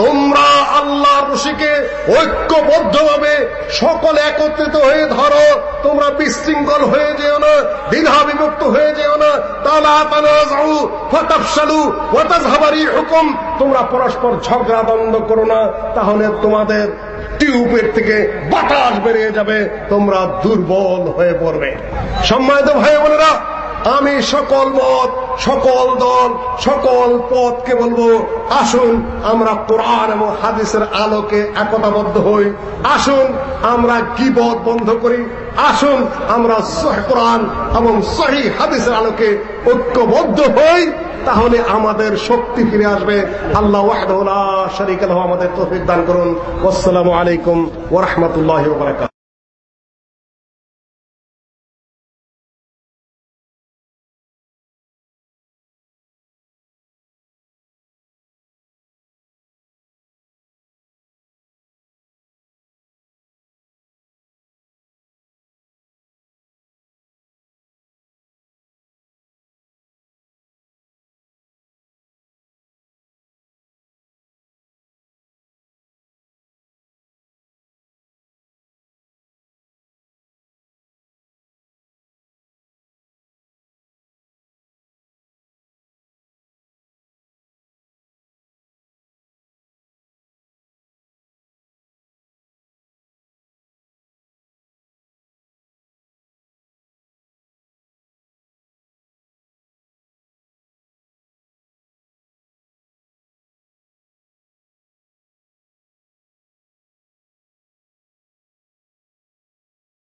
তোমরা আল্লাহর রশিকে ঐক্যবদ্ধভাবে সকলে একত্রিত হয়ে ধরো, তোমরা বিশৃঙ্খল হয়ে যেও না দ্বিধা বিভক্ত হয়ে যেও না, তালা তানাজাউ তাযহাবা রিহুকুম, তোমরা পরস্পর ঝগড়া দ্বন্দ্ব করো না, তাহলে তোমাদের টিউবের থেকে বাতাস বেরিয়ে যাবে, তোমরা দুর্বল হয়ে পড়বে। সম্মানিত ভাই বোনেরা, আমি সকল মত, সকল দল, সকল পথকে বলব, আসুন আমরা কোরআন এবং হাদিসের আলোকে একতাবদ্ধ হই। আসুন আমরা গিবত বন্ধ করি। আসুন আমরা কোরআন এবং সহি হাদিসের আলোকে ঐক্যবদ্ধ হই। তাহলে আমাদের শক্তি ফিরে আসবে। আল্লাহ ওয়াহদুল্লাহ শরিক আল্লাহ লাহু, আমাদের তৌফিক দান করুন। আসসালামু আলাইকুম ওরহমতুল্লাহ বারাকাতুহু।